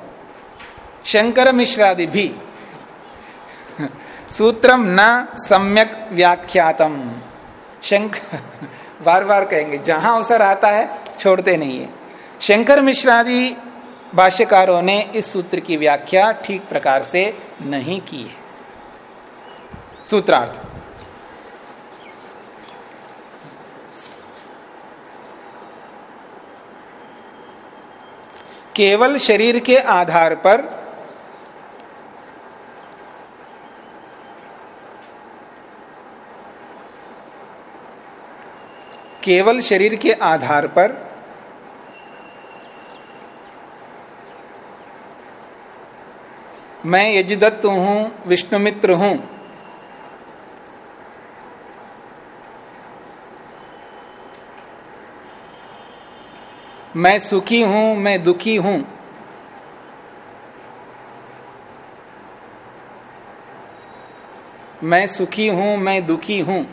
शंकर मिश्रादि भी सूत्रम न सम्यक व्याख्यातम। शंकर बार बार कहेंगे, जहाँ अवसर आता है, छोड़ते नहीं है। शंकर मिश्रादि भाष्यकारों ने इस सूत्र की व्याख्या ठीक प्रकार से नहीं की है। सूत्रार्थ। केवल शरीर के आधार पर केवल शरीर के आधार पर मैं यजदत्त हूँ, विष्णुमित्र हूँ। मैं सुखी हूँ, मैं दुखी हूँ। मैं सुखी हूँ, मैं दुखी हूँ।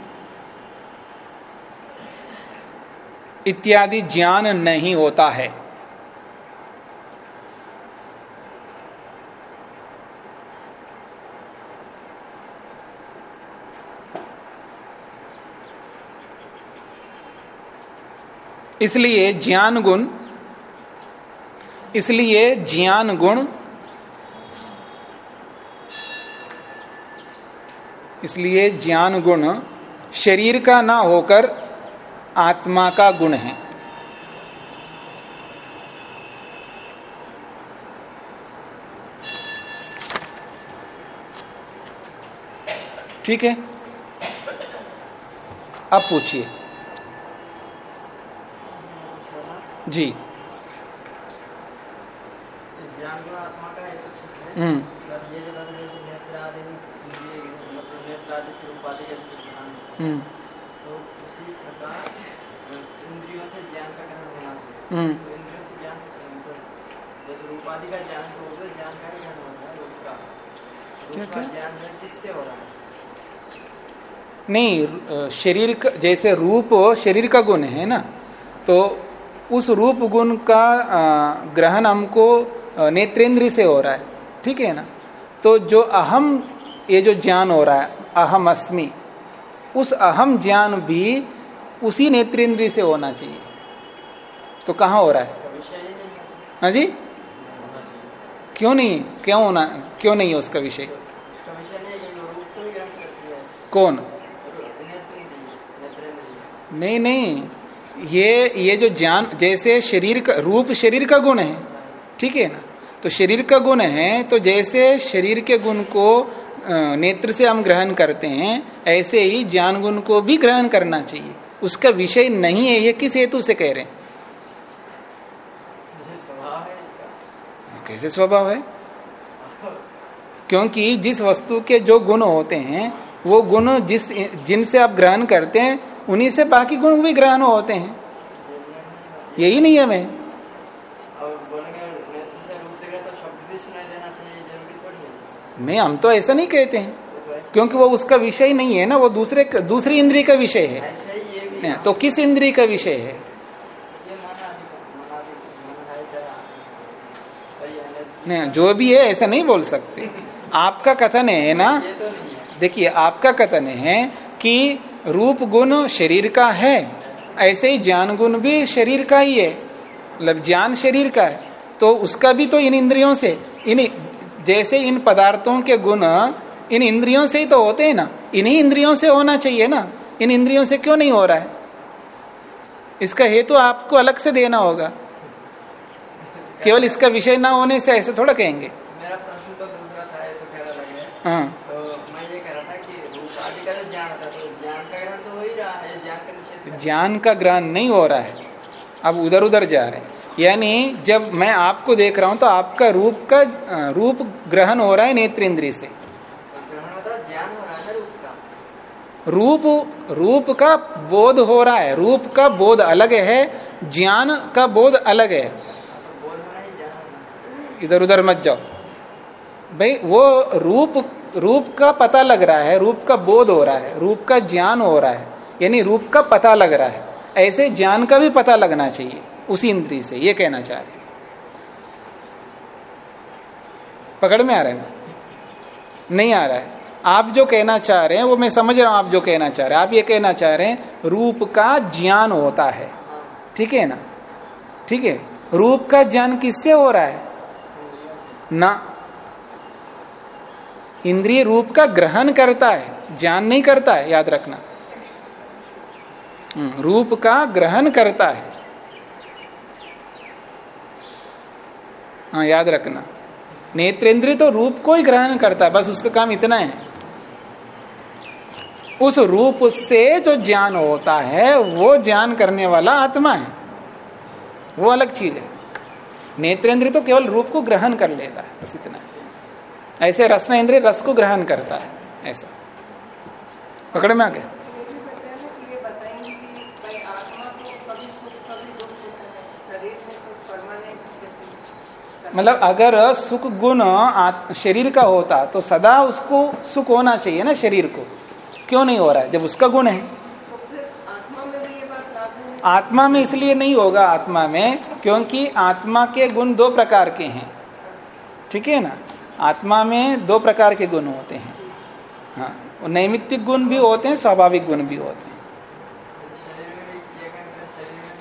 इत्यादि ज्ञान नहीं होता है। इसलिए ज्ञान गुण, इसलिए ज्ञान गुण, इसलिए ज्ञान गुण शरीर का ना होकर आत्मा का गुण है। ठीक है? अब पूछिए। जी। हम्म। हम्म। हम्म। नहीं शरीर का, जैसे रूप शरीर का गुण है ना तो उस रूप गुण का ग्रहण हमको नेत्रेंद्र से हो रहा है। ठीक है ना? तो जो अहम ये जो ज्ञान हो रहा है अहम अस्मि उस अहम ज्ञान भी उसी नेत्रेंद्र से होना चाहिए। तो कहाँ हो रहा है? ही जी? क्यों नहीं क्यों होना क्यों नहीं है उसका विषय? कौन? नहीं नहीं। ये ये जो ज्ञान जैसे शरीर का रूप शरीर का गुण है ठीक है ना? तो शरीर का गुण है तो जैसे शरीर के गुण को नेत्र से हम ग्रहण करते हैं ऐसे ही ज्ञान गुण को भी ग्रहण करना चाहिए। उसका विषय नहीं है ये किस हेतु से कह रहे हैं? कैसे स्वभाव है? क्योंकि जिस वस्तु के जो गुण होते हैं वो गुण जिस जिनसे आप ग्रहण करते हैं उन्हीं से बाकी गुण भी ग्रहण होते हैं। यही नियम है। नहीं हम तो ऐसा नहीं कहते हैं। क्योंकि वो उसका विषय नहीं है ना वो दूसरे दूसरी इंद्री का विषय है। नहीं, तो किस इंद्री का विषय है? नहीं जो भी है ऐसा नहीं बोल सकते। आपका कथन है ना? देखिए आपका कथन है कि रूप गुण शरीर का है ऐसे ही ज्ञान गुण भी शरीर का ही है। मतलब ज्ञान शरीर का है तो उसका भी तो इन इंद्रियों से इन जैसे इन पदार्थों के गुण इन इंद्रियों से ही तो होते हैं ना इन्हीं इंद्रियों से होना चाहिए ना इन इंद्रियों से क्यों नहीं हो रहा है? इसका हेतु तो आपको अलग से देना होगा। केवल इसका विषय ना होने से ऐसे थोड़ा कहेंगे। मेरा प्रश्न तो हाँ तो मैं ये कह रहा था कि रूप आदि का जो ज्ञान था तो ज्ञान का ग्रहण तो हो ही रहा है ज्ञान का निषेध कर- ज्ञान का ग्रहण नहीं हो रहा है। अब उधर उधर जा रहे हैं। यानी जब मैं आपको देख रहा हूँ तो आपका रूप का रूप ग्रहण हो रहा है नेत्रेंद्रिय से। तो ग्रहण होता है ज्ञान हो रहा है ना रूप रूप का बोध हो रहा है। रूप का बोध अलग है, ज्ञान का बोध अलग है। इधर उधर मत जाओ। भाई, वो रूप रूप का पता लग रहा है, रूप का बोध हो रहा है, रूप का ज्ञान हो रहा है। यानी रूप का पता लग रहा है। ऐसे ज्ञान का भी पता लगना चाहिए, उसी इंद्रिय से, ये कहना चाह रहे। पकड़ में आ रहा है ना? नहीं आ रहा है। आप जो कहना चाह रहे हैं, वो मैं समझ रहा हूँ आप जो कहना चाह रहे हैं। आप ये कहना चाह रहे हैं, रूप का ज्ञान होता है। ठीक है ना? ठीक है? रूप का ज्ञान किससे हो रहा है? ना। इंद्रिय रूप का ग्रहण करता है, ज्ञान नहीं करता है, याद रखना। रूप का ग्रहण करता है। हाँ याद रखना। नेत्रेंद्र तो रूप को ही ग्रहण करता है, बस उसका काम इतना है। उस रूप से जो ज्ञान होता है, वो ज्ञान करने वाला आत्मा है। वो अलग चीज़ है। नेत्रेंद्रिय तो केवल रूप को ग्रहण कर लेता है, बस इतना है। ऐसे रसना इंद्रिय रस को ग्रहण करता है, ऐसा। पकड़ में आ गया ये भी बताया ना कि ये बताएँगे कि भाई आत्मा को कभी सुख कभी दुख होता है शरीर में तो परमानेंट जैसे मतलब अगर सुख गुण शरीर का होता तो सदा उसको सुख होना चाहिए ना शरीर को। क्यों नहीं हो रहा है? जब उसका गुण है। आत्मा में इसलिए नहीं होगा आत्मा में, क्योंकि आत्मा के गुण दो प्रकार के हैं। ठीक है ना? आत्मा में दो प्रकार के गुण होते हैं। हाँ नैमित्तिक गुण भी होते हैं, स्वाभाविक गुण भी होते हैं।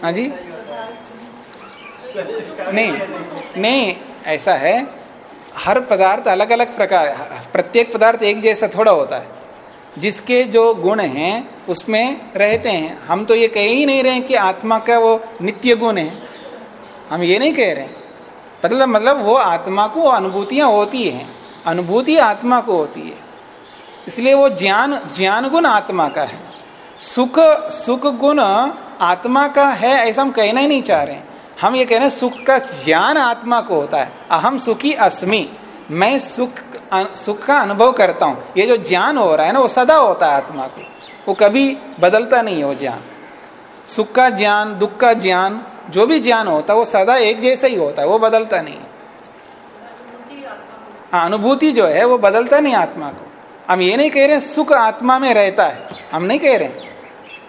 हाँ जी? नहीं नहीं, ऐसा है, हर पदार्थ अलग अलग प्रकार, प्रत्येक पदार्थ एक जैसा थोड़ा होता है। जिसके जो गुण हैं, उसमें रहते हैं। हम तो ये कह ही नहीं रहे कि आत्मा का वो नित्य गुण है। हम ये नहीं कह रहे। मतलब मतलब वो आत्मा को अनुभूतियाँ होती हैं। अनुभूति आत्मा को होती है। इसलिए वो ज्ञान ज्ञान गुण आत्मा का है। सुख सुख गुण आत्मा का है, ऐसा हम कहना ही नहीं चाह रहे। हैं हम ये कह रहे हैं, सुख का ज्ञान आत्मा को होता है। अहम सुखी अस्मि। मैं सुख सुख का अनुभव करता हूँ। ये जो ज्ञान हो रहा है ना, वो सदा होता है आत्मा को। वो कभी बदलता नहीं है वो ज्ञान। सुख का ज्ञान, दुख का ज्ञान, जो भी ज्ञान होता है, वो सदा एक जैसा ही होता है। वो बदलता नहीं है। अनुभूति जो है, वो बदलता नहीं आत्मा को। हम ये नहीं कह रहे सुख आत्मा में रहता है। हम नहीं कह रहे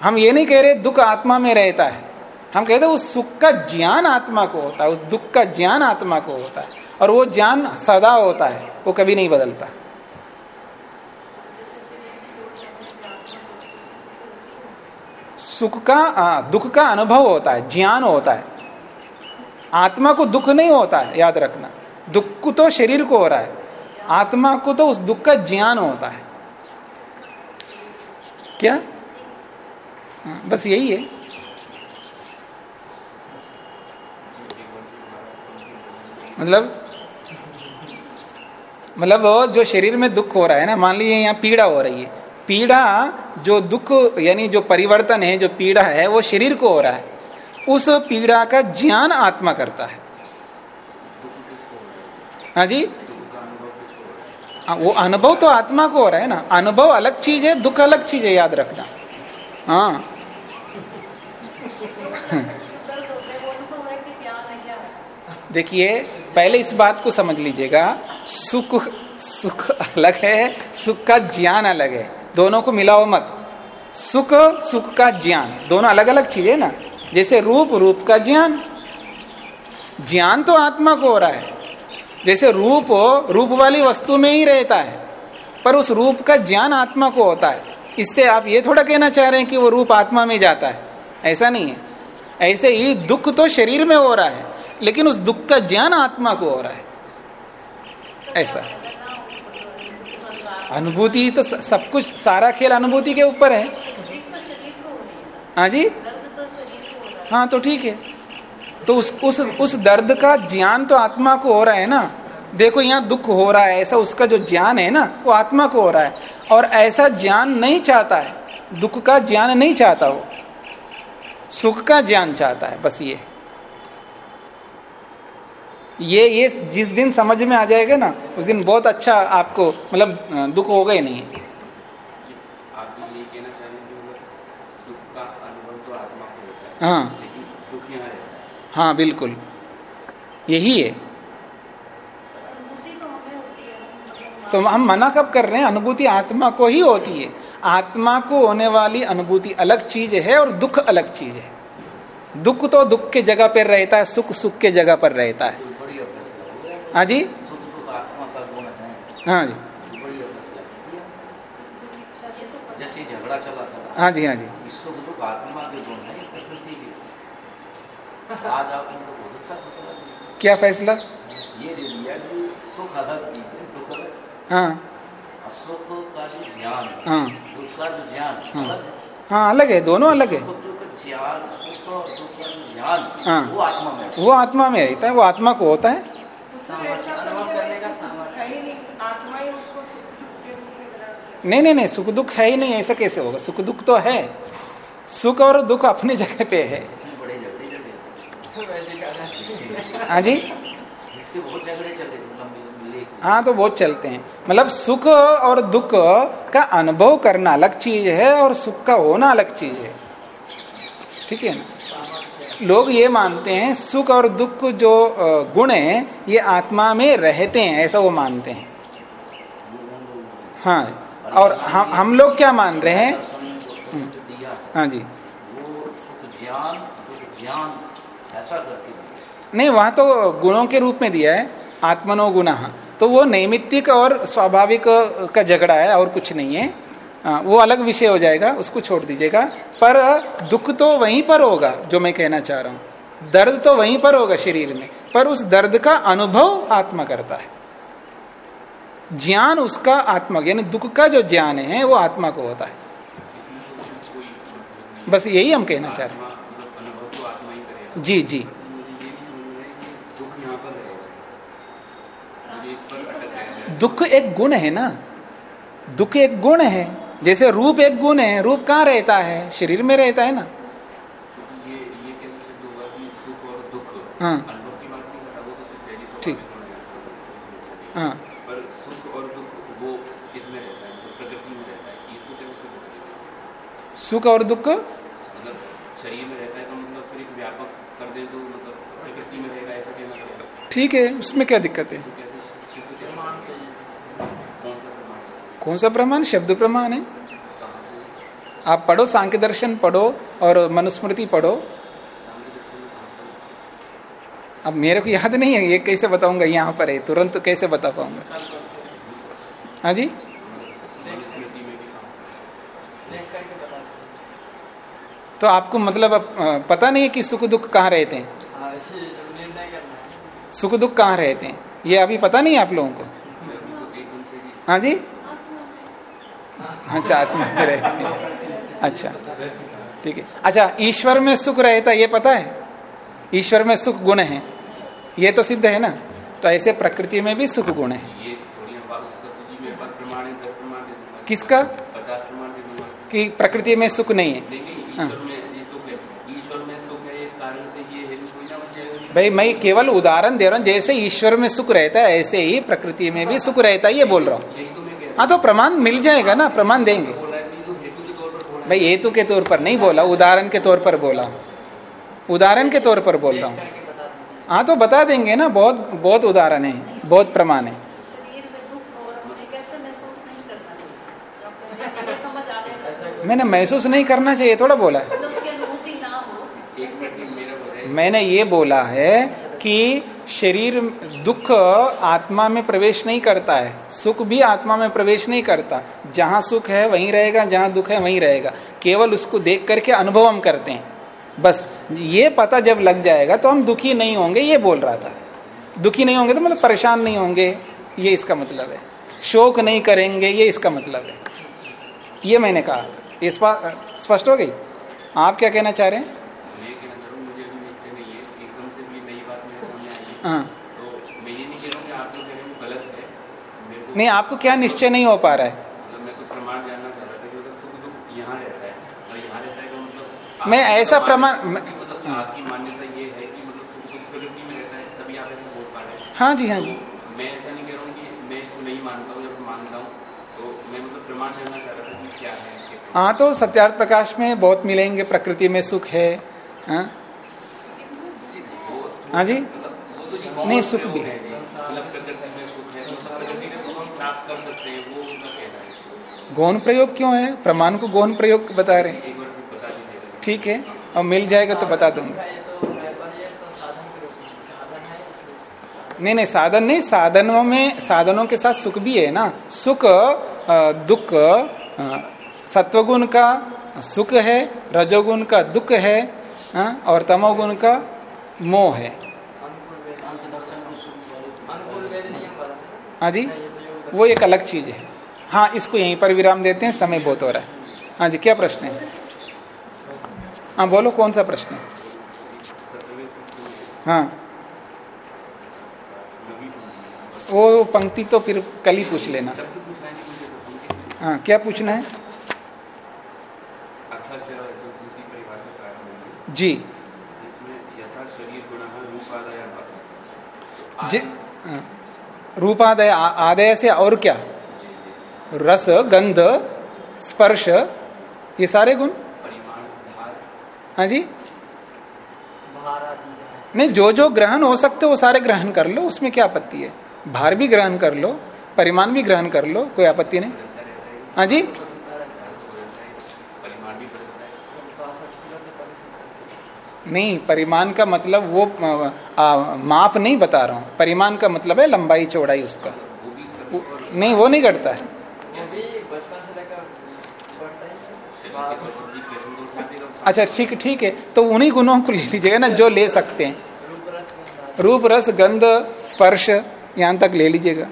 हम ये नहीं कह रहे, दुख आत्मा में रहता है। हम कहते हैं उस सुख का ज्ञान आत्मा को होता है उस दुख का ज्ञान आत्मा को होता है। और वो ज्ञान सदा होता है वो कभी नहीं बदलता। सुख का आ, दुख का अनुभव होता है ज्ञान होता है। आत्मा को दुख नहीं होता है याद रखना। दुख तो शरीर को हो रहा है आत्मा को तो उस दुख का ज्ञान होता है। क्या? हाँ, बस यही है। मतलब मतलब जो शरीर में दुख हो रहा है ना मान लीजिए यहाँ पीड़ा हो रही है। पीड़ा जो दुख यानी जो परिवर्तन है जो पीड़ा है वो शरीर को हो रहा है। उस पीड़ा का ज्ञान आत्मा करता है। हाँ जी? हाँ, वो अनुभव तो आत्मा को हो रहा है ना। अनुभव अलग चीज़ है दुख अलग चीज़ है याद रखना। हाँ दर्द होते हैं वो अनुभव है कि ज्ञान है क्या देखिए, पहले इस बात को समझ लीजिएगा। सुख सुख अलग है, सुख का ज्ञान अलग है। दोनों को मिलाओ मत। सुख सुख का ज्ञान। दोनों अलग अलग चीज़ है ना? जैसे रूप रूप का ज्ञान। ज्ञान तो आत्मा को हो रहा है। जैसे रूप रूप वाली वस्तु में ही रहता है। पर उस रूप का ज्ञान आत्मा को होता है। इससे आप ये थोड़ा कहना चाह रहे हैं कि वो रूप आत्मा में जाता है। ऐसा नहीं है। ऐसे ही दुख तो शरीर में हो रहा है, लेकिन उस दुख का ज्ञान आत्मा को हो रहा है। ऐसा। अनुभूति तो सब कुछ, सारा खेल अनुभूति के ऊपर है। हो जी? हाँ तो ठीक है। तो उस उस उस दर्द का ज्ञान तो आत्मा को हो रहा है ना। देखो, यहाँ दुख हो रहा है, ऐसा उसका जो ज्ञान है ना, वो आत्मा को हो रहा है। और ऐसा ज्ञान नहीं चाहता है, दुख का ज्ञान नहीं चाहता वो। सुख का ज्ञान चाहता है बस ये। ये ये जिस दिन समझ में आ जाएगा ना उस दिन बहुत अच्छा आपको मतलब दुख होगा ही नहीं। हैं मतलब तो है है। हाँ बिल्कुल। यही है अनुभूति तो हमें होती है मतलब तो हम मना कब कर रहे हैं? अनुभूति आत्मा को ही होती है। आत्मा को होने वाली अनुभूति अलग चीज़ है और दुख अलग चीज़ है। दुख तो दुख के जगह पर रहता है सुख सुख के जगह पर रहता है। हो जी? है जी। जैसे झगड़ा चला था हाँ जी हाँ जी। सुख दुख आत्मा के गुण है आज आपने तो बहुत अच्छा फैसला क्या फैसला? ये दे दिया कि सुख अलग चीज़ है। हाँ और सुख का जो ज्ञान है। हाँ। दुख का जो ज्ञान। अलग है अलग दोनों अलग है। सुख दुख ज्ञान सुख और दुख का जो ज्ञान हाँ। वो आत्मा में वो आत्मा में रहता है वो आत्मा को होता है। सामर्थ्य अनुभव करने का सामर्थ्य। है नहीं आत्मा ही उसको सुख दुख के रूप में ग्रहण करती नहीं नहीं नहीं सुख दुख है ही नहीं ऐसा कैसे होगा? सुख दुख तो है। सुख और दुख अपनी जगह पे है। हाँ। जी। इसके बहुत झगड़े चले लेख हाँ तो बहुत चलते हैं। मतलब सुख और दुख का अनुभव करना अलग चीज़ है और सुख का होना अलग चीज़ है। ठीक है ना? लोग ये मानते हैं सुख और दुख जो गुण है ये आत्मा में रहते हैं ऐसा वो मानते हैं। हाँ और हम हम लोग क्या मान रहे हैं? हाँ जी। वो नहीं वहाँ तो गुणों के रूप में दिया है। आत्मनो गुना तो वो नैमित्तिक और स्वाभाविक का झगड़ा है और कुछ नहीं है। हाँ, वो अलग विषय हो जाएगा उसको छोड़ दीजिएगा। पर दुख तो वहीं पर होगा जो मैं कहना चाह रहा हूँ। दर्द तो वहीं पर होगा शरीर में पर उस दर्द का अनुभव आत्मा करता है। ज्ञान उसका आत्मा यानी दुख का जो ज्ञान है वो आत्मा को होता है। बस यही हम कहना चाह रहे हैं। जी जी मुझे ये नहीं समझ में आया कि दुख यहाँ पर रहेगा मुझे इस पर अटक गया दुख एक गुण है ना? दुख एक गुण है। जैसे रूप एक गुण है रूप कहाँ रहता है? शरीर में रहता है ना? ये ये कैसे सिद्ध सुख और दुख हाँ। की बात नहीं कर वो तो सिर्फ़ पहली ठीक। हाँ। पर सुख और दुख वो इसमें रहता है? मतलब दुख? मतलब शरीर में रहता है तो मतलब फिर व्यापक कर दे तो मतलब प्रकृति में रहेगा ऐसा कहना ठीक है उसमें क्या दिक्कत है तो कैसे सिद्ध कैसे प्रमाण चाहिए कौन सा प्रमाण है कौन सा प्रमाण शब्द प्रमाण है। आप पढ़ो, सांख्य दर्शन पढ़ो और मनुस्मृति पढ़ो। अब मेरे को याद नहीं है, ये कैसे बताऊँगा? यहाँ पर है, तुरंत तो कैसे बता पाऊँगा? हाँ जी? तो आपको मतलब पता नहीं है कि सुख दुख कहाँ रहते हैं? सुख दुख कहाँ रहते हैं? ये अभी पता नहीं है आप लोगों को? हाँ जी? अच्छा आत्मा में रहते हैं अच्छा ठीक है। अच्छा ईश्वर में सुख रहता है ये पता है ईश्वर में सुख गुण है। ये तो सिद्ध है ना? तो ऐसे प्रकृति में भी सुख गुण है। प्रमाण है किसका? कि प्रकृति में सुख नहीं है। भाई मैं केवल उदाहरण दे रहा हूँ जैसे ईश्वर में सुख रहता है ऐसे ही प्रकृति में भी सुख रहता है ये बोल रहा हूँ। तो हाँ तो प्रमाण मिल जाएगा ना प्रमाण देंगे। भाई हेतु के तौर पर नहीं बोला उदाहरण के तौर पर बोला। उदाहरण के तौर पर बोल रहा हूँ। हाँ तो बता देंगे ना बहुत बहुत उदाहरण है बहुत प्रमाण है। शरीर में दुख और हमें कैसे महसूस नहीं करना चाहिए डॉक्टर ने समझ आ गया मैंने महसूस नहीं करना चाहिए थोड़ा बोला है तो उसकी अनुभूति ना हो। मैंने ये बोला है कि शरीर दुख आत्मा में प्रवेश नहीं करता है, सुख भी आत्मा में प्रवेश नहीं करता। जहाँ सुख है, वहीं रहेगा, जहाँ दुख है, वहीं रहेगा। केवल उसको देख करके अनुभव हम करते हैं। बस, ये पता जब लग जाएगा तो हम दुखी नहीं होंगे, ये बोल रहा था। दुखी नहीं होंगे तो मतलब परेशान नहीं होंगे, ये इसका मतलब है। शोक नहीं करेंगे, ये इसका मतलब है। ये मैंने कहा था। स्पष्ट हो गई? आप क्या कहना चाह रहे हैं मैं कहना चाह रहा हूँ मुझे अभी निश्चय नहीं है एकदम से भी नई बात मेरे सामने आई है। तो मैं ये नहीं कह रहा हूँ कि आप जो कह रहे हैं गलत है नहीं आपको क्या निश्चय नहीं हो पा रहा है? मतलब मैं तो प्रमाण जानना चाह रहा था कि मतलब सुख दुख यहाँ रहता है। और यहाँ रहता है का मतलब मैं ऐसा प्रमाण- प्रमाण- मैं- आपकी मान्यता ये है कि मतलब रहता है तभी आप ऐसा बोल पा रहे हैं। हाँ जी हाँ जी। मैं ऐसा नहीं कह रहा हूँ कि मैं इसको नहीं मानता हूँ फिर मानता हूँ। तो मैं मतलब प्रमाण जानना चाह रहा था कि क्या है हाँ तो सत्यार्थ प्रकाश में बहुत मिलेंगे प्रकृति में सुख है हाँ, हाँ जी। नहीं सुख भी है। गौण प्रयोग क्यों है? प्रमाण को गौण प्रयोग बता रहे ठीक है और मिल जाएगा तो बता दूँगा। नहीं नहीं साधन नहीं साधनों में साधनों के साथ सुख भी है ना। सुख दुख सत्वगुण का सुख है रजोगुण का दुख हाँ, और तमोगुण का मोह है अनुकूल वेदांत दर्शन को सुख अनुकूल वेद नियम वाला हाँ जी? वो एक अलग चीज़ है। हाँ इसको यहीं पर विराम देते हैं समय बहुत हो रहा है। हाँ जी क्या प्रश्न है? हाँ बोलो कौन सा प्रश्न है? हाँ। वो पंक्ति तो फिर कल ही पूछ लेना। हाँ क्या पूछना है? जो। जी हाँ। रूपादय आदय से और क्या? रस, गंध, स्पर्श, ये सारे गुण? हाँ जी। नहीं, जो जो ग्रहण हो सकते वो सारे ग्रहण कर लो, उसमें क्या आपत्ति है? भार भी ग्रहण कर लो, परिमाण भी ग्रहण कर लो, कोई आपत्ति नहीं। हाँ जी बदलता रहता है तो बदलता है परिमाण भी बदलता है तो बासठ किलो के पहले से नहीं परिमाण का मतलब वो आ, माप नहीं बता रहा हूँ। परिमाण का मतलब है लंबाई चौड़ाई उसका। वो नहीं वो नहीं करता है। अच्छा ठीक ठीक है तो उन्हीं गुणों को ले लीजिएगा ना जो ले सकते हैं। रूप रस गंध स्पर्श यहाँ तक ले लीजिएगा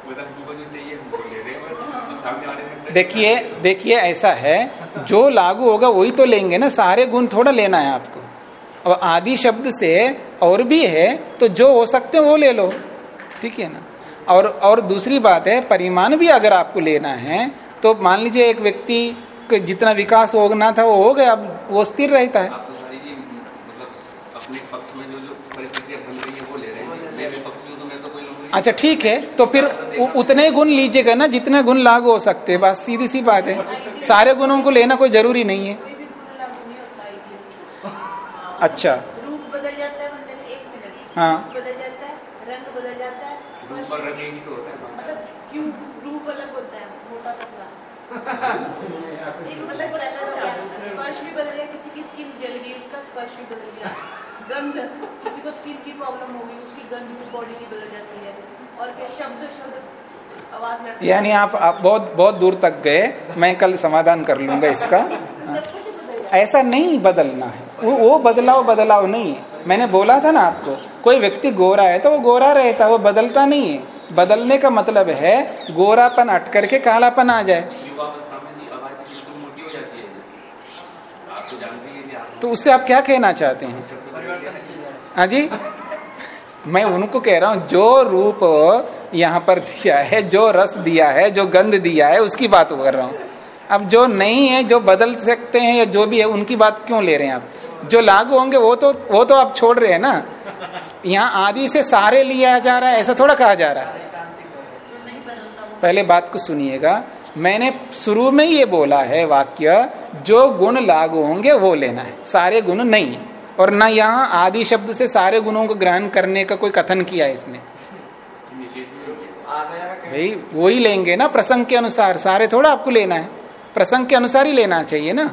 मतलब हमको जो चाहिए हमको ले रहे हैं बस और सामने वाले ने देखिए देखिए ऐसा है, जो लागू होगा वही तो लेंगे ना, सारे गुण थोड़ा लेना है आपको। अब आदि शब्द से और भी है तो जो हो सकते हैं वो ले लो। ठीक है ना? और और दूसरी बात है, परिमाण भी अगर आपको लेना है तो मान लीजिए एक व्यक्ति जितना विकास होना था, वो हो गया, अब वो स्थिर रहता है आप तो सारी जी मतलब अपने पक्ष में जो जो परिस्थितियाँ बन रही है वो ले रहे हैं मैं भी पक्षी हूँ तो मैं तो कोई लूँगा अच्छा ठीक है तो फिर उतने गुण लीजिएगा ना जितने गुण लागू हो सकते हैं बस सीधी सी बात है। सारे गुणों को लेना कोई ज़रूरी नहीं है। अच्छा। रूप बदल जाता है बंदे का एक मिनट। हाँ। रूप बदल जाता है रंग बदल जाता है। रूप और रंग एक ही तो होता है। मतलब है मोटा पतला पहला गया, स्पर्श भी बदल गया किसी की स्किन जल गई उसका स्पर्श भी बदल गया। गंध किसी को स्किन की प्रॉब्लम हो गई उसकी गंध की बॉडी भी बदल जाती है। और क्या शब्द शब्द आवाज़ यानी आप, आप बहुत बहुत दूर तक गए मैं कल समाधान कर लूँगा इसका। ऐसा नहीं बदलना है। वो वो बदलाव बदलाव नहीं है। मैंने बोला था ना आपको कोई व्यक्ति गोरा है तो वो गोरा रहता है वो बदलता नहीं है। बदलने का मतलब है गोरापन अट करके कालापन आ जाए। युवावस्था में जी आवाज़ बिल्कुल मोटी हो जाती है। आप तो कि तो उससे आप क्या कहना चाहते हैं? हाँ जी। मैं उनको कह रहा हूँ, जो रूप यहाँ पर दिया है, जो रस दिया है, जो गंध दिया है, उसकी बात कर रहा हूँ। अब जो नहीं है, जो बदल सकते हैं या जो भी है, उनकी बात क्यों ले रहे हैं आप? जो लागू होंगे, वो तो वो तो आप छोड़ रहे हैं ना? यहाँ आदि से सारे लिया जा रहा है, ऐसा थोड़ा कहा जा रहा है। पहले बात को सुनिएगा। मैंने शुरू में ये बोला है वाक्य, जो गुण लागू होंगे, वो लेना है। सारे गुण नहीं है। और न यहाँ आदि शब्द से सारे गुणों को ग्रहण करने का कोई कथन किया है इसने। भाई वो ही लेंगे ना प्रसंग के अनुसार। सारे थोड़ा आपको लेना है। प्रसंग के अनुसार ही लेना चाहिए ना।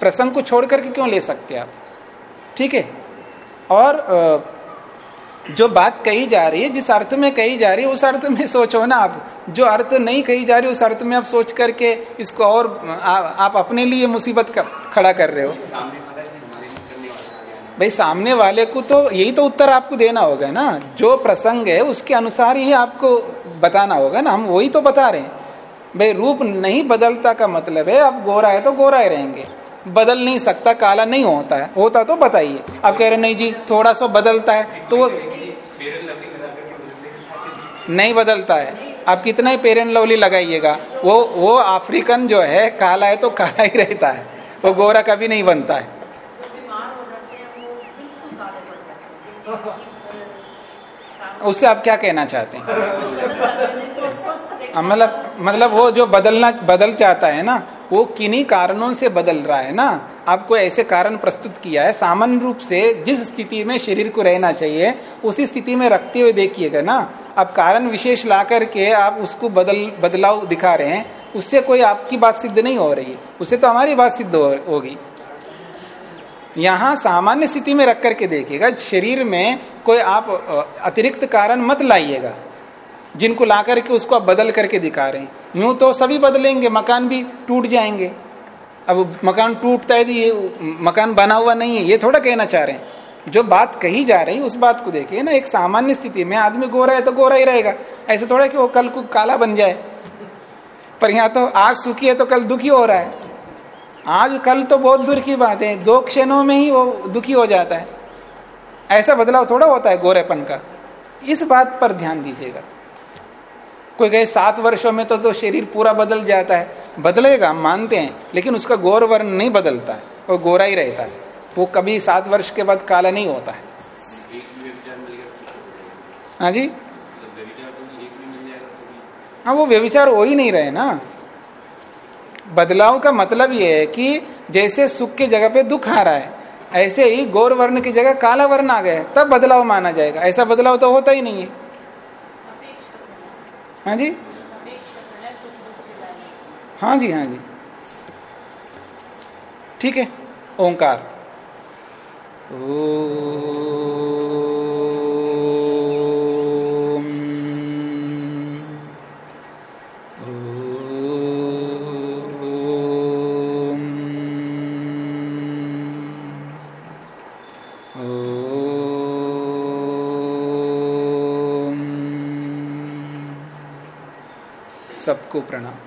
प्रसंग को छोड़ करके क्यों ले सकते आप? ठीक है? और जो बात कही जा रही है जिस अर्थ में कही जा रही है उस अर्थ में सोचो ना आप। जो अर्थ नहीं कही जा रही उस अर्थ में आप सोच करके इसको और आ, आप अपने लिए मुसीबत खड़ा कर रहे हो सामने वाला है हमारे लिए करने वाला है भाई, सामने वाले को तो यही तो उत्तर आपको देना होगा ना। जो प्रसंग है, उसके अनुसार ही आपको बताना होगा ना। हम वही तो बता रहे हैं। भाई, रूप नहीं बदलता का मतलब है, आप गोरा है तो गोरा ही रहेंगे। बदल नहीं सकता, काला नहीं होता है। होता तो बताइए। आप कह रहे नहीं जी, थोड़ा सा बदलता है तो वो नहीं बदलता है। आप कितना ही पेरेंट लवली लगाइएगा। वो वो अफ्रीकन जो है, काला है तो काला ही रहता है। वो गोरा कभी नहीं बनता है जो बीमार हो जाते हैं वो बिल्कुल काले पड़ जाते हैं उससे आप क्या कहना चाहते हैं? हाँ, मतलब मतलब वो जो बदलना बदल जाता है ना वो किन्हीं कारणों से बदल रहा है ना? आपको ऐसे कारण प्रस्तुत किया है सामान्य रूप से जिस स्थिति में शरीर को रहना चाहिए उसी स्थिति में रखते हुए देखिएगा ना? आप कारण विशेष ला करके आप उसको बदल बदलाव दिखा रहे हैं उससे कोई आपकी बात सिद्ध नहीं हो रही। उससे तो हमारी बात सिद्ध हो- होगी। यहाँ सामान्य स्थिति में रख करके देखिएगा, शरीर में कोई आप अतिरिक्त कारण मत लाइएगा। जिनको ला करके उसको आप बदल करके दिखा रहे हैं। यूँ तो सभी बदलेंगे, मकान भी टूट जाएँगे। अब मकान टूटता है तो ये, मकान बना हुआ नहीं है, ये थोड़ा कहना चाह रहे हैं। जो बात कही जा रही उस बात को देखिए ना, एक सामान्य स्थिति में आदमी गोरा है तो गोरा ही रहेगा। ऐसे थोड़ा कि वो कल को काला बन जाए। पर यहाँ तो आज सुखी है तो कल दुखी हो रहा है। आज कल तो बहुत दूर की बात है दो क्षणों में ही वो दुखी हो जाता है। ऐसा बदलाव थोड़ा होता है गोरेपन का। इस बात पर ध्यान दीजिएगा। कोई कहे सात वर्षों में तो, तो शरीर पूरा बदल जाता है। बदलेगा हम मानते हैं लेकिन उसका गौर वर्ण नहीं बदलता है वो गोरा ही रहता है। वो कभी सात वर्ष के बाद काला नहीं होता है। तो हो जी? मतलब तो तो हाँ वो व्यविचार हो ही नहीं रहे ना। बदलाव का मतलब ये है कि जैसे सुख की जगह पे दुख आ रहा है, ऐसे ही गौर वर्ण की जगह काला वर्ण आ गया तब बदलाव माना जाएगा। ऐसा बदलाव तो होता ही नहीं है। है जी? है जी हाँ जी। ठीक है, ओंकार। ओम सबको प्रणाम।